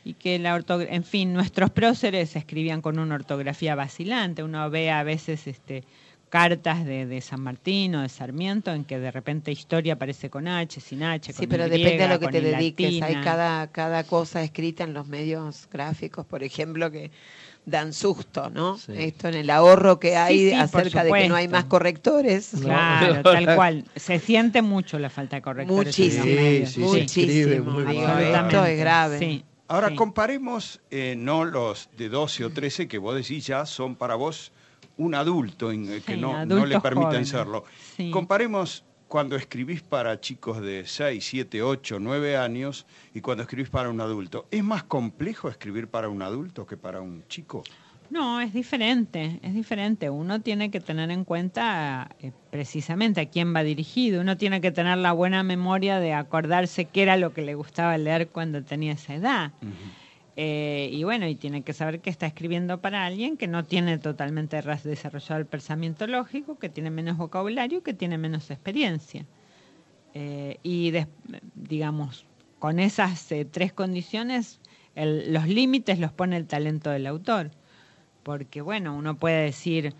Speaker 11: y que la en fin, nuestros próceres escribían con una ortografía vacilante. Uno ve a veces este cartas de, de San Martín o de Sarmiento en que de repente historia aparece con H, sin H,
Speaker 4: Sí,
Speaker 11: con
Speaker 4: pero
Speaker 11: Y,
Speaker 4: depende a lo que te dediques. Hay cada, cada cosa escrita en los medios gráficos, por ejemplo, que dan susto, ¿no? Esto en el ahorro que hay
Speaker 11: Sí, sí,
Speaker 4: acerca de que no hay más correctores.
Speaker 11: Claro, (laughs) tal cual. Se siente mucho la falta de correctores.
Speaker 4: Muchísimo. Sí, sí,
Speaker 11: muchísimo. Absolutamente.
Speaker 4: Esto es grave.
Speaker 3: Ahora
Speaker 11: Sí.
Speaker 3: comparemos, eh, no los de 12 o 13 que vos decís ya son para vos un adulto en- eh, que no, no le permiten
Speaker 11: jóvenes.
Speaker 3: serlo.
Speaker 11: Sí.
Speaker 3: Comparemos cuando escribís para chicos de 6, 7, 8, 9 años y cuando escribís para un adulto. ¿Es más complejo escribir para un adulto que para un chico?
Speaker 11: No, es diferente, es diferente. Uno tiene que tener en cuenta eh, precisamente a quién va dirigido. Uno tiene que tener la buena memoria de acordarse qué era lo que le gustaba leer cuando tenía esa edad. Eh, y bueno, y tiene que saber que está escribiendo para alguien que no tiene totalmente desarrollado el pensamiento lógico, que tiene menos vocabulario, que tiene menos experiencia. Eh, y digamos, con esas eh, tres condiciones, el- los límites los pone el talento del autor. Porque bueno, uno puede decir,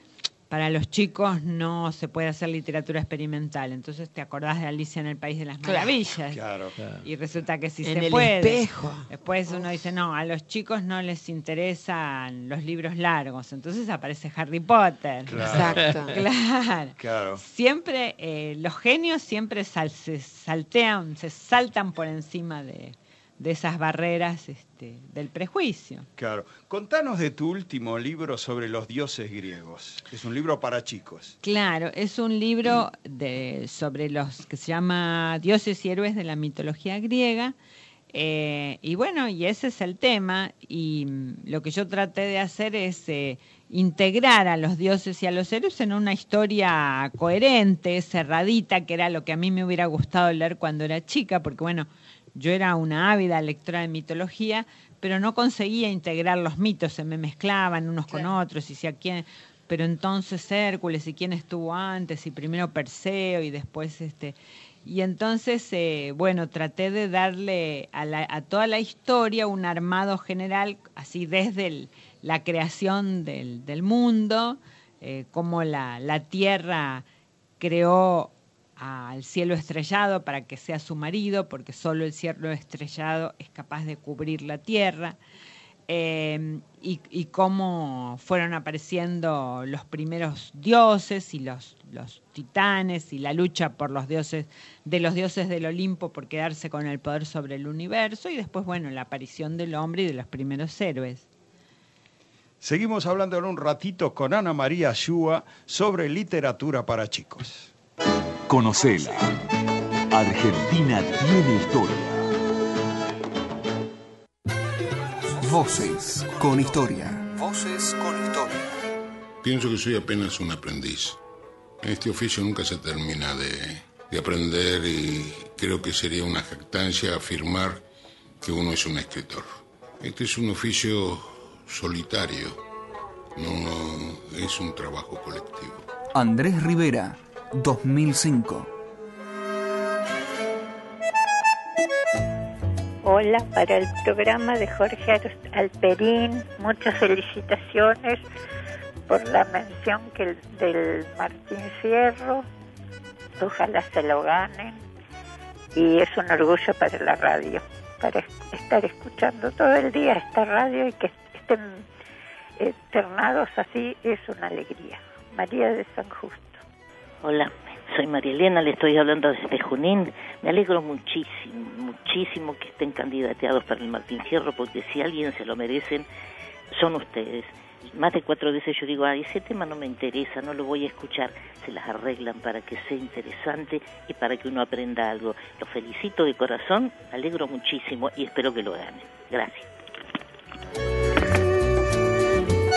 Speaker 11: para los chicos no se puede hacer literatura experimental, entonces te acordás de Alicia en el País de las
Speaker 4: Claro,
Speaker 11: Maravillas.
Speaker 3: Claro.
Speaker 11: Y resulta que sí
Speaker 4: En
Speaker 11: se
Speaker 4: el
Speaker 11: puede.
Speaker 4: espejo.
Speaker 11: Después uno dice, no, a los chicos no les interesan los libros largos, entonces aparece Harry Potter.
Speaker 3: Claro.
Speaker 4: Exacto. (laughs)
Speaker 11: Claro.
Speaker 3: Claro.
Speaker 11: Siempre, eh, los genios siempre sal- se saltean, se saltan por encima de, de esas barreras este, del prejuicio.
Speaker 3: Claro. Contanos de tu último libro sobre los dioses griegos. Es un libro para chicos.
Speaker 11: Claro, es un libro de, sobre los que se llama Dioses y Héroes de la mitología griega. eh, y bueno, y ese es el tema. Y mm, lo que yo traté de hacer es eh, integrar a los dioses y a los héroes en una historia coherente, cerradita, que era lo que a mí me hubiera gustado leer cuando era chica, porque bueno, yo era una ávida lectora de mitología, pero no conseguía integrar los mitos, se me mezclaban unos con otros, y si a quién, pero entonces Hércules y quién estuvo antes, y primero Perseo y después este. Y entonces, eh, bueno, traté de darle a, la- a toda la historia un armado general, así desde el- la creación del, del mundo, eh, cómo la, la Tierra creó al cielo estrellado para que sea su marido, porque solo el cielo estrellado es capaz de cubrir la tierra. Eh, y, cómo fueron apareciendo los primeros dioses y los, los, titanes y la lucha por los dioses de los dioses del Olimpo por quedarse con el poder sobre el universo y después bueno la aparición del hombre y de los primeros héroes.
Speaker 3: Seguimos hablando en un ratito con Ana María Shua sobre literatura para chicos.
Speaker 2: Conocela. Argentina tiene historia.
Speaker 12: Voces con historia.
Speaker 15: Voces con historia.
Speaker 16: Pienso que soy apenas un aprendiz. En este oficio nunca se termina de, de aprender y creo que sería una jactancia afirmar que uno es un escritor. Este es un oficio solitario, no es un trabajo colectivo.
Speaker 12: Andrés Rivera, 2005.
Speaker 17: Hola para el programa de Jorge Alperín. Muchas felicitaciones por la mención que del Martín Fierro. Ojalá se lo ganen. Y es un orgullo para la radio, para estar escuchando todo el día esta radio y que estén eternados así es una alegría. María de San Justo.
Speaker 18: Hola, soy María Elena, le estoy hablando desde Junín. Me alegro muchísimo, muchísimo que estén candidateados para el Martín Fierro, porque si alguien se lo merecen, son ustedes. Más de cuatro veces yo digo, ay, ese tema no me interesa, no lo voy a escuchar. Se las arreglan para que sea interesante y para que uno aprenda algo. Los felicito de corazón, alegro muchísimo y espero que lo gane. Gracias.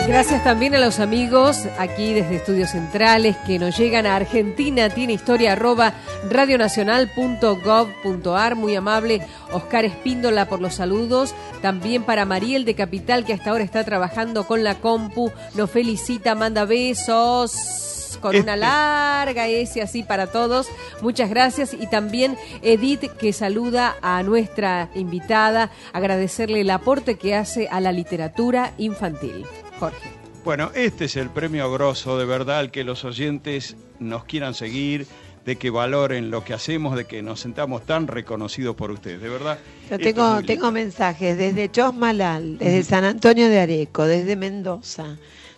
Speaker 6: Gracias también a los amigos aquí desde Estudios Centrales que nos llegan a Argentina, tiene historia arroba radionacional.gov.ar, muy amable Oscar Espíndola por los saludos, también para Mariel de Capital que hasta ahora está trabajando con la compu, nos felicita, manda besos con una larga S así para todos. Muchas gracias. Y también Edith que saluda a nuestra invitada, agradecerle el aporte que hace a la literatura infantil. Jorge.
Speaker 3: Bueno, este es el premio grosso, de verdad, al que los oyentes nos quieran seguir, de que valoren lo que hacemos, de que nos sentamos tan reconocidos por ustedes, de verdad.
Speaker 4: Yo tengo, tengo mensajes desde Chosmalal, desde San Antonio de Areco, desde Mendoza,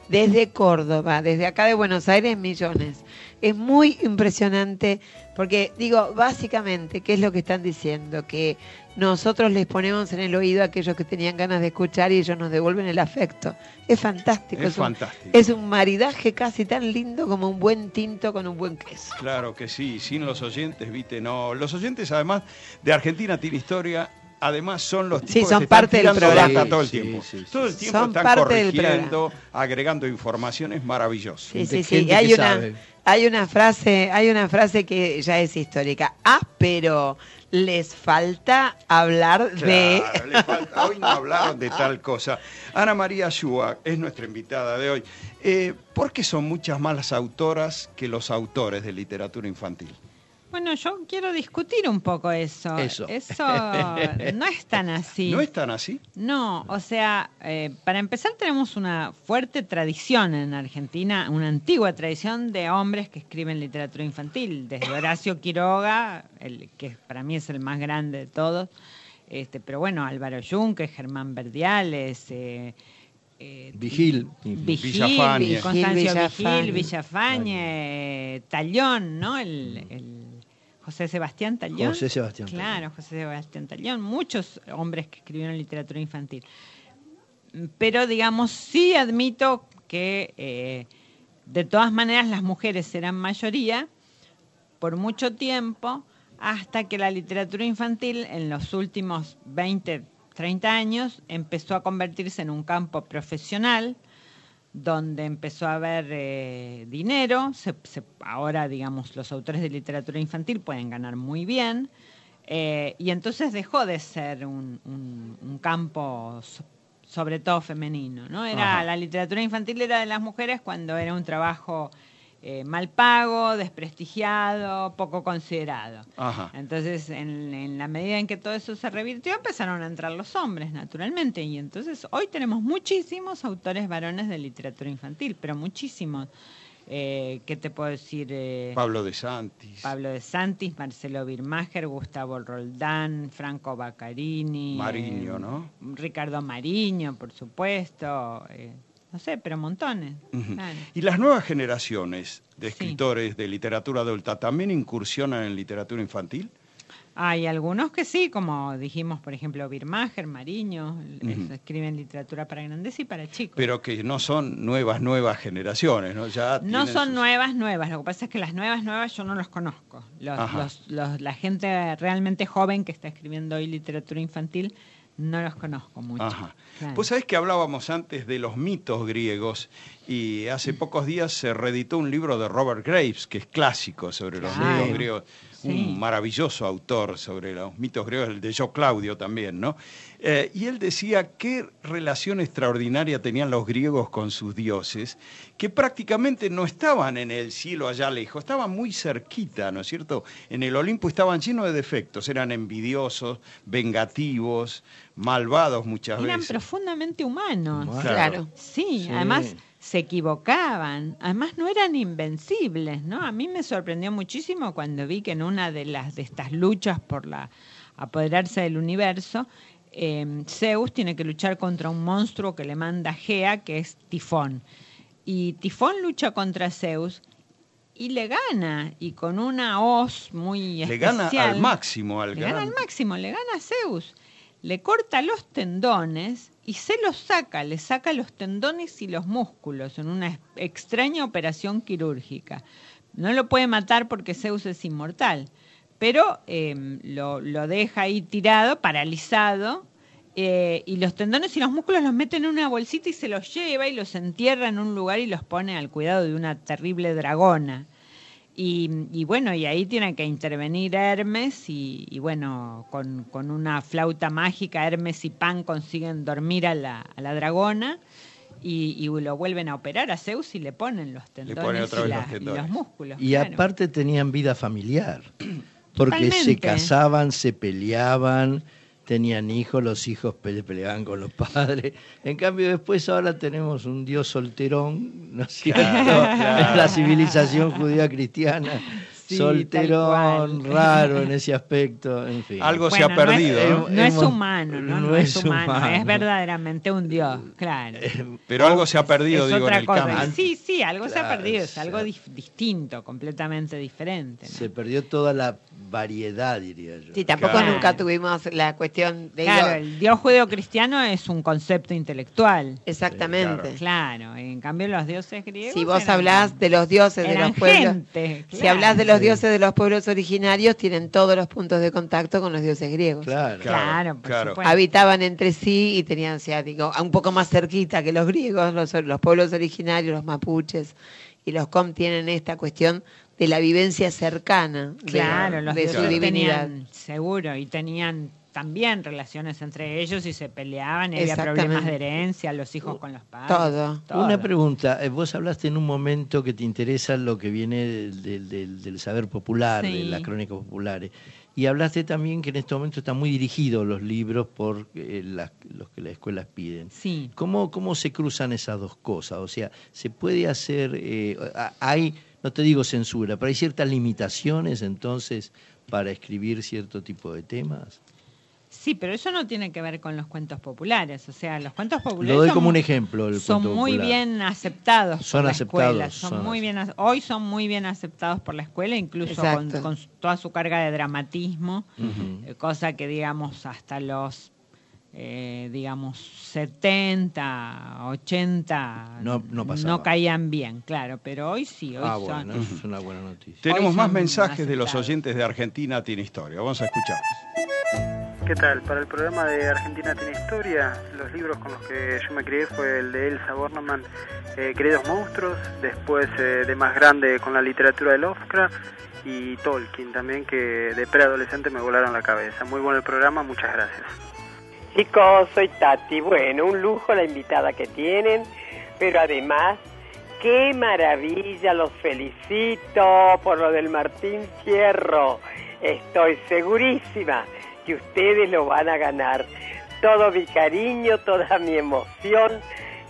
Speaker 4: desde Córdoba, desde acá de Buenos Aires, millones. Es muy impresionante porque digo, básicamente, ¿qué es lo que están diciendo? Que nosotros les ponemos en el oído a aquellos que tenían ganas de escuchar y ellos nos devuelven el afecto. Es fantástico.
Speaker 3: Es, fantástico.
Speaker 4: es un maridaje casi tan lindo como un buen tinto con un buen queso.
Speaker 3: Claro que sí, sin los oyentes, viste, no. Los oyentes, además, de Argentina tiene historia. Además son los tipos
Speaker 4: sí, son
Speaker 3: que
Speaker 4: parte del programa.
Speaker 3: todo el
Speaker 4: Sí,
Speaker 3: tiempo.
Speaker 4: sí, sí.
Speaker 3: Todo el tiempo
Speaker 4: Son
Speaker 3: están
Speaker 4: parte
Speaker 3: corrigiendo, agregando informaciones maravillosas.
Speaker 4: Sí, sí, sí. Y hay una, hay una frase, hay una frase que ya es histórica. Ah, pero les falta hablar de.
Speaker 3: Claro, le falta- hoy no hablaron de tal (laughs) cosa. Ana María Shua es nuestra invitada de hoy. Eh, ¿Por qué son muchas más las autoras que los autores de literatura infantil?
Speaker 11: Bueno, yo quiero discutir un poco eso.
Speaker 3: Eso. (laughs)
Speaker 11: no es tan así.
Speaker 3: ¿No es tan así?
Speaker 11: No, o sea, eh, para empezar tenemos una fuerte tradición en Argentina, una antigua tradición de hombres que escriben literatura infantil, desde Horacio Quiroga, el que para mí es el más grande de todos, este, pero bueno, Álvaro Yunque, Germán Verdiales, eh, eh,
Speaker 5: Vigil.
Speaker 11: Vigil,
Speaker 5: Villafañe.
Speaker 11: Constancio
Speaker 5: Villafañe.
Speaker 11: Vigil, Villafañe, Tallón, ¿no? El, el José Sebastián Tallón.
Speaker 5: José Sebastián.
Speaker 11: Claro, José Sebastián Tallón. Muchos hombres que escribieron literatura infantil. Pero, digamos, sí admito que eh, de todas maneras las mujeres eran mayoría por mucho tiempo hasta que la literatura infantil en los últimos 20, 30 años empezó a convertirse en un campo profesional donde empezó a haber eh, dinero. Se- se- ahora, digamos, los autores de literatura infantil pueden ganar muy bien. eh, y entonces dejó de ser un, un- un campo so- sobre todo femenino, ¿no? Era
Speaker 19: Ajá.
Speaker 11: la literatura infantil era de las mujeres cuando era un trabajo eh, mal pago, desprestigiado, poco considerado.
Speaker 3: Ajá.
Speaker 11: Entonces, en, en la medida en que todo eso se revirtió, empezaron a entrar los hombres, naturalmente. Y entonces hoy tenemos muchísimos autores varones de literatura infantil, pero muchísimos. eh, ¿qué te puedo decir? Eh,
Speaker 3: Pablo de Santis.
Speaker 11: Pablo de Santis, Marcelo Birmacher, Gustavo Roldán, Franco Baccarini.
Speaker 3: Mariño,
Speaker 11: eh,
Speaker 3: ¿no?
Speaker 11: Ricardo Mariño, por supuesto. No sé, pero montones. Claro.
Speaker 3: Y las nuevas generaciones de escritores de literatura adulta también incursionan en literatura infantil.
Speaker 11: Hay algunos que sí, como dijimos, por ejemplo, Birmacher, Mariño, escriben literatura para grandes y para chicos.
Speaker 3: pero que no son nuevas, nuevas generaciones, ¿no? Ya
Speaker 11: No son
Speaker 3: sus-
Speaker 11: nuevas, nuevas. Lo que pasa es que las nuevas, nuevas yo no los conozco. Los, los- los- la gente realmente joven que está escribiendo hoy literatura infantil, no los conozco mucho.
Speaker 3: Ajá.
Speaker 11: Claro.
Speaker 3: Pues sabés que hablábamos antes de los mitos griegos y hace pocos días se reeditó un libro de Robert Graves, que es clásico sobre los mitos griegos.
Speaker 11: Sí.
Speaker 3: Un maravilloso autor sobre los mitos griegos, el de Yo Claudio también, ¿no? Eh, y él decía qué relación extraordinaria tenían los griegos con sus dioses, que prácticamente no estaban en el cielo allá lejos, estaban muy cerquita, ¿no es cierto? En el Olimpo estaban llenos de defectos, eran envidiosos, vengativos, malvados muchas
Speaker 11: Eran
Speaker 3: veces.
Speaker 11: profundamente humanos.
Speaker 3: Claro. Claro.
Speaker 11: Sí,
Speaker 3: Sí.
Speaker 11: además se equivocaban, además no eran invencibles, ¿no? A mí me sorprendió muchísimo cuando vi que en una de las de estas luchas por la apoderarse del universo, eh, Zeus tiene que luchar contra un monstruo que le manda Gea, que es Tifón. Y Tifón lucha contra Zeus y le gana, y con una hoz muy
Speaker 3: Le gana
Speaker 11: especial.
Speaker 3: al máximo, al
Speaker 11: Le gana al máximo, le gana a Zeus. Le corta los tendones y se los saca, le saca los tendones y los músculos en una extraña operación quirúrgica. No lo puede matar porque Zeus es inmortal, pero eh, lo, lo deja ahí tirado, paralizado, eh, y los tendones y los músculos los mete en una bolsita y se los lleva y los entierra en un lugar y los pone al cuidado de una terrible dragona. Y, y bueno, y ahí tiene que intervenir Hermes y, y bueno, con, con una flauta mágica Hermes y Pan consiguen dormir a la, a la dragona y, y lo vuelven a operar a Zeus y le ponen los tendones,
Speaker 3: ponen otra
Speaker 11: y, la-
Speaker 3: los
Speaker 11: y
Speaker 3: tendones.
Speaker 11: los músculos.
Speaker 5: Y
Speaker 11: claro.
Speaker 5: aparte tenían vida familiar, porque se casaban, se peleaban, tenían hijos, los hijos pele- peleaban con los (laughs) padres. En cambio después ahora tenemos un dios solterón, ¿no es cierto?
Speaker 3: claro. (laughs)
Speaker 5: En la civilización judía cristiana.
Speaker 11: Sí,
Speaker 5: solterón, raro en (laughs) ese aspecto, en fin.
Speaker 3: Algo se ha
Speaker 11: Bueno, no es-
Speaker 3: perdido. ¿no?
Speaker 11: No, es
Speaker 5: Hemos-
Speaker 11: humano, ¿no? No, es humano, es verdaderamente un dios, claro.
Speaker 3: Pero algo se ha perdido,
Speaker 11: es
Speaker 3: digo, en
Speaker 11: otra
Speaker 3: el
Speaker 11: cosa.
Speaker 3: cambio.
Speaker 11: Sí, sí, algo se ha perdido, es algo distinto, completamente diferente. ¿no?
Speaker 5: Se perdió toda la variedad, diría yo.
Speaker 4: Sí, tampoco
Speaker 11: Claro.
Speaker 4: nunca tuvimos la cuestión de...
Speaker 11: Claro, el dios judeo-cristiano es un concepto intelectual.
Speaker 4: Exactamente.
Speaker 11: Claro, en cambio los dioses griegos.
Speaker 4: Si vos
Speaker 11: eran-
Speaker 4: hablás de los dioses de los pueblos,
Speaker 11: gente,
Speaker 4: si hablas de los
Speaker 5: Sí.
Speaker 4: dioses de los pueblos originarios, tienen todos los puntos de contacto con los dioses griegos.
Speaker 5: Claro.
Speaker 11: Claro, por
Speaker 3: claro.
Speaker 11: supuesto.
Speaker 4: Habitaban entre sí y tenían, o sea, digo, un poco más cerquita que los griegos, los, los pueblos originarios, los mapuches y los com tienen esta cuestión de la vivencia cercana de,
Speaker 11: Claro, los
Speaker 4: de su
Speaker 11: dioses
Speaker 4: divinidad.
Speaker 11: tenían, seguro, y tenían también relaciones entre ellos y se peleaban, y había problemas de herencia, los hijos con los padres.
Speaker 4: Todo.
Speaker 5: Una pregunta, eh, vos hablaste en un momento que te interesa lo que viene del, del- del- saber popular, de las crónicas populares, y hablaste también que en este momento están muy dirigidos los libros por eh, las- los que las escuelas piden.
Speaker 11: Sí.
Speaker 5: ¿Cómo, ¿Cómo se cruzan esas dos cosas? O sea, ¿se puede hacer, eh, hay, no te digo censura, pero hay ciertas limitaciones entonces para escribir cierto tipo de temas?
Speaker 11: Sí, pero eso no tiene que ver con los cuentos populares. O sea, los cuentos populares
Speaker 5: Lo doy
Speaker 11: son
Speaker 5: como un ejemplo. El
Speaker 11: son
Speaker 5: cuento
Speaker 11: muy
Speaker 5: popular.
Speaker 11: bien aceptados
Speaker 5: Son
Speaker 11: por la
Speaker 5: aceptados,
Speaker 11: escuela. Son,
Speaker 5: son
Speaker 11: muy bien, hoy son muy bien aceptados por la escuela, incluso con, toda su carga de dramatismo, eh, cosa que digamos hasta los eh, digamos 70, 80
Speaker 5: No- no pasaba.
Speaker 11: caían bien, claro, pero hoy sí, hoy
Speaker 5: Ah,
Speaker 11: son
Speaker 5: bueno, eso es una buena noticia.
Speaker 3: Tenemos más mensajes de los oyentes de Argentina Tiene Historia. Vamos a escuchar.
Speaker 19: ¿Qué tal? Para el programa de Argentina tiene historia, los libros con los que yo me crié fue el de Elsa Bornemann, eh, Queridos Monstruos, después eh, de más grande con la literatura de Lovecraft y Tolkien también, que de preadolescente me volaron la cabeza. Muy bueno el programa, muchas gracias.
Speaker 20: Chicos, soy Tati. Bueno, un lujo la invitada que tienen, pero además, qué maravilla, los felicito por lo del Martín Fierro. Estoy segurísima que ustedes lo van a ganar. Todo mi cariño, toda mi emoción.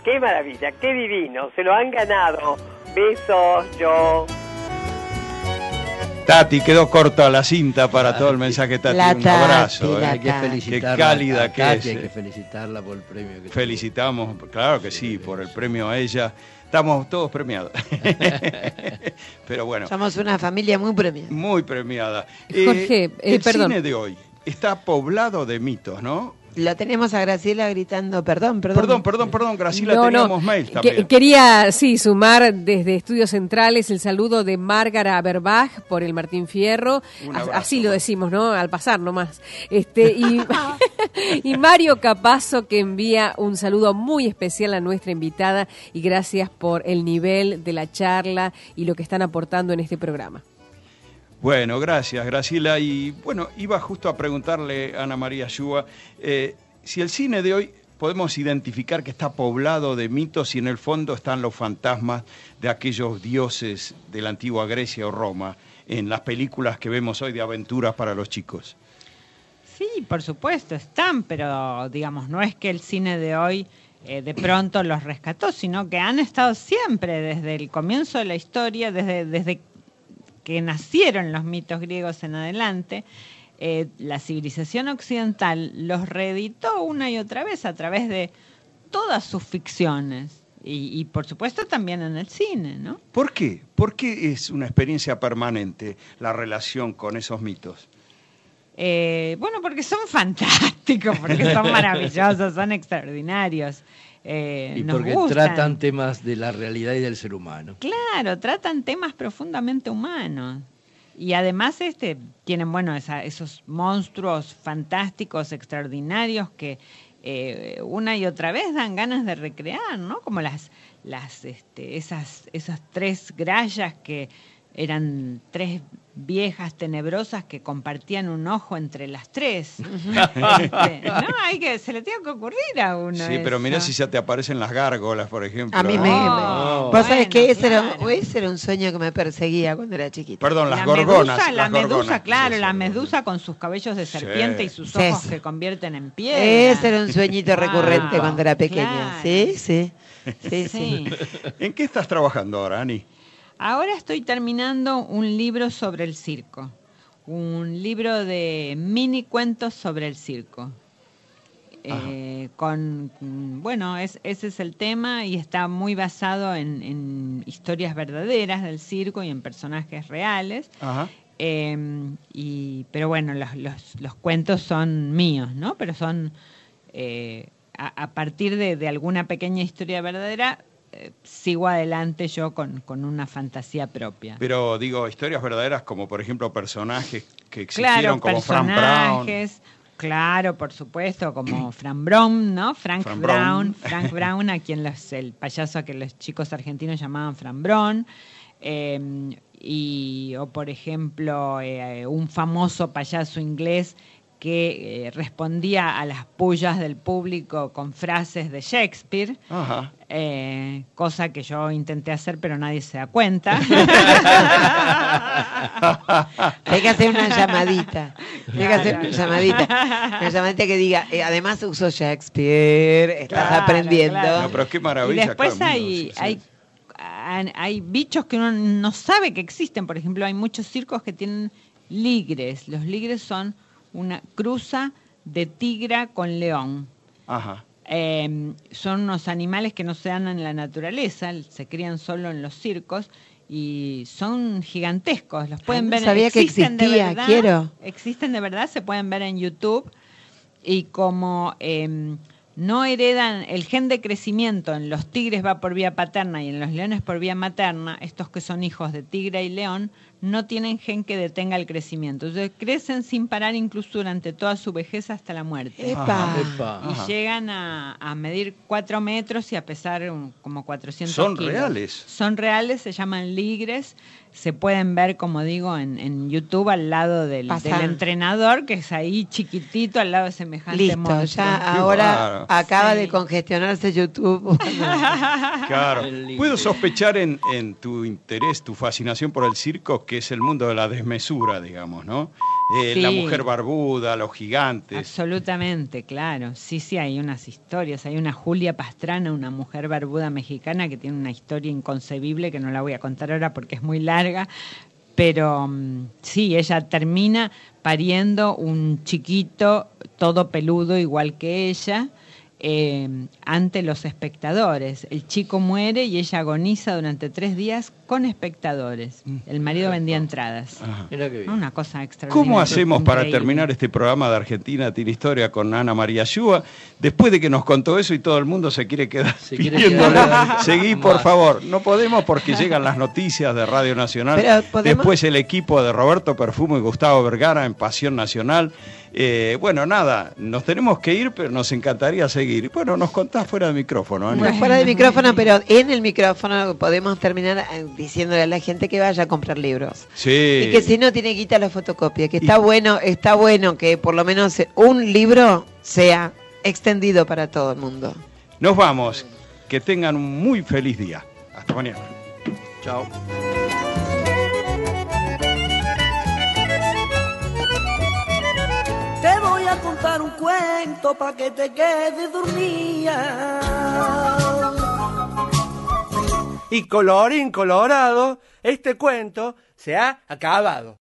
Speaker 20: Qué maravilla, qué divino, se lo han ganado. Besos, yo.
Speaker 3: Tati, quedó corta la cinta para todo el mensaje, Tati.
Speaker 4: La
Speaker 3: un
Speaker 4: Tati,
Speaker 3: abrazo.
Speaker 4: la
Speaker 3: eh.
Speaker 5: Hay que felicitarla.
Speaker 3: Qué cálida
Speaker 5: a
Speaker 3: que
Speaker 5: Tati,
Speaker 3: es.
Speaker 5: Hay
Speaker 3: eh.
Speaker 5: que felicitarla por el premio que
Speaker 3: Felicitamos, claro que sí, por el premio a ella. Estamos todos premiados. (laughs) Pero bueno,
Speaker 4: Somos una familia muy premiada.
Speaker 3: muy premiada.
Speaker 4: Jorge, eh,
Speaker 3: el
Speaker 4: perdón.
Speaker 3: cine de hoy está poblado de mitos, ¿no?
Speaker 4: Lo tenemos a Graciela gritando, perdón, perdón.
Speaker 3: Perdón, perdón, perdón, Graciela,
Speaker 6: No, no.
Speaker 3: teníamos mail
Speaker 6: Que-
Speaker 3: también.
Speaker 6: quería, sí, sumar desde Estudios Centrales el saludo de Márgara Aberbach por el Martín Fierro.
Speaker 3: Abrazo.
Speaker 6: Así lo decimos, ¿no? Al pasar nomás. Este, y, (laughs) y Mario Capazo que envía un saludo muy especial a nuestra invitada y gracias por el nivel de la charla y lo que están aportando en este programa.
Speaker 3: Bueno, gracias, Graciela. Y bueno, iba justo a preguntarle a Ana María Yúa eh, si el cine de hoy podemos identificar que está poblado de mitos y en el fondo están los fantasmas de aquellos dioses de la antigua Grecia o Roma en las películas que vemos hoy de aventuras para los chicos.
Speaker 11: Sí, por supuesto, están, pero digamos, no es que el cine de hoy eh, de pronto los rescató, sino que han estado siempre, desde el comienzo de la historia, desde, desde que nacieron los mitos griegos en adelante, eh, la civilización occidental los reeditó una y otra vez a través de todas sus ficciones. Y, y, por supuesto también en el cine, ¿no?
Speaker 3: ¿Por qué? ¿Por qué es una experiencia permanente la relación con esos mitos?
Speaker 11: Eh, bueno, porque son (laughs) fantásticos, porque son maravillosos, son extraordinarios. Eh,
Speaker 5: Y
Speaker 11: nos
Speaker 5: porque
Speaker 11: gustan.
Speaker 5: tratan temas de la realidad y del ser humano.
Speaker 11: Claro, tratan temas profundamente humanos. Y además este tienen, bueno, esa- esos monstruos fantásticos, extraordinarios que eh, una y otra vez dan ganas de recrear, ¿no? Como las, las, este, esas, esas tres grallas que eran tres viejas tenebrosas que compartían un ojo entre las tres. Este, no, hay que, se le tiene que ocurrir a uno.
Speaker 3: Sí, pero mira si ya te aparecen las gárgolas, por ejemplo.
Speaker 4: A mí me... me- Vos sabés que ese, era, ese era un sueño que me perseguía cuando era chiquita.
Speaker 3: Perdón, las
Speaker 11: la
Speaker 3: gorgonas.
Speaker 11: Medusa, la medusa, claro, la medusa con sus cabellos de serpiente y sus
Speaker 4: Sí.
Speaker 11: ojos que convierten en piedra.
Speaker 4: Ese era un sueñito recurrente cuando era pequeña.
Speaker 11: claro.
Speaker 4: Sí, sí. Sí, sí.
Speaker 11: Sí.
Speaker 3: ¿En qué estás trabajando ahora, Ani?
Speaker 11: Ahora estoy terminando un libro sobre el circo. Un libro de mini cuentos sobre el circo. Eh, con bueno es, ese es el tema y está muy basado en, en historias verdaderas del circo y en personajes reales
Speaker 3: Ajá.
Speaker 11: Eh, y, pero bueno, los, los, los cuentos son míos, ¿no? Pero son eh, a, a partir de, de alguna pequeña historia verdadera, eh, sigo adelante yo con, con una fantasía propia.
Speaker 3: Pero digo, historias verdaderas como por ejemplo personajes que existieron
Speaker 11: Claro,
Speaker 3: como Frank Brown.
Speaker 11: claro, por supuesto, como (clears throat) Frank Brown, ¿no? Frank,
Speaker 3: Frank
Speaker 11: Brown,
Speaker 3: Brown.
Speaker 11: Frank Brown, a quien los, el payaso a que los chicos argentinos llamaban Frank Brown. eh, y, o por ejemplo, eh, un famoso payaso inglés que eh, respondía a las pullas del público con frases de Shakespeare,
Speaker 3: Ajá.
Speaker 11: eh, cosa que yo intenté hacer pero nadie se da cuenta. (laughs)
Speaker 4: Hay que hacer una llamadita. Hay que hacer una llamadita. Una llamadita que diga, eh, además uso Shakespeare, estás
Speaker 11: Claro,
Speaker 4: aprendiendo.
Speaker 11: claro.
Speaker 3: No, pero qué
Speaker 11: Y
Speaker 3: maravilla.
Speaker 11: después
Speaker 3: sí,
Speaker 11: hay, hay, hay bichos que uno no sabe que existen. Por ejemplo, hay muchos circos que tienen ligres. Los ligres son una cruza de tigra con león.
Speaker 3: Ajá.
Speaker 11: Eh, son unos animales que no se dan en la naturaleza, se crían solo en los circos y son gigantescos. Los pueden
Speaker 4: no
Speaker 11: ver.
Speaker 4: sabía que
Speaker 11: de
Speaker 4: existía,
Speaker 11: verdad,
Speaker 4: quiero.
Speaker 11: Existen de verdad, se pueden ver en YouTube y como eh, no heredan el gen de crecimiento en los tigres va por vía paterna y en los leones por vía materna, estos que son hijos de tigre y león no tienen gen que detenga el crecimiento. Entonces crecen sin parar incluso durante toda su vejez hasta la muerte.
Speaker 4: Epa.
Speaker 11: Y
Speaker 3: Ajá.
Speaker 11: llegan a, a medir 4 metros y a pesar como 400
Speaker 3: Son
Speaker 11: kilos.
Speaker 3: reales.
Speaker 11: Son reales, se llaman ligres. Se pueden ver, como digo, en, en YouTube al lado del, del entrenador, que es ahí chiquitito, al lado de semejante
Speaker 4: Listo,
Speaker 11: monstruo.
Speaker 4: ya ahora acaba
Speaker 11: Sí.
Speaker 4: de congestionarse YouTube.
Speaker 3: Claro. (laughs) Puedo sospechar en, en tu interés, tu fascinación por el circo, que es el mundo de la desmesura, digamos, ¿no? eh, la mujer barbuda, los gigantes.
Speaker 11: Absolutamente, claro. Sí, sí, hay unas historias. Hay una Julia Pastrana, una mujer barbuda mexicana que tiene una historia inconcebible que no la voy a contar ahora porque es muy larga. Pero mm, sí, ella termina pariendo un chiquito todo peludo igual que ella eh, ante los espectadores. El chico muere y ella agoniza durante tres días con espectadores. El marido vendía entradas. Una cosa extraordinaria.
Speaker 3: ¿Cómo hacemos para
Speaker 11: Increíble.
Speaker 3: terminar este programa de Argentina Tiene Historia con Ana María Yúa? Después de que nos contó eso y todo el mundo se quiere quedar
Speaker 5: quiere
Speaker 3: pidiéndole,
Speaker 5: quedar
Speaker 3: Seguí,
Speaker 5: más.
Speaker 3: por favor. No podemos porque llegan las noticias de Radio Nacional. Después el equipo de Roberto Perfumo y Gustavo Vergara en Pasión Nacional. Eh, bueno, nada, nos tenemos que ir, pero nos encantaría seguir. Bueno, nos contás fuera de micrófono.
Speaker 4: Bueno, fuera de micrófono, pero en el micrófono podemos terminar eh, diciéndole a la gente que vaya a comprar libros.
Speaker 3: Sí.
Speaker 4: Y que si no tiene quita la fotocopia, que está bueno, está bueno que por lo menos un libro sea extendido para todo el mundo.
Speaker 3: Nos vamos. Que tengan un muy feliz día. Hasta mañana.
Speaker 5: Chao.
Speaker 21: Cuento para que te quedes dormida.
Speaker 22: Y colorín colorado, este cuento se ha acabado.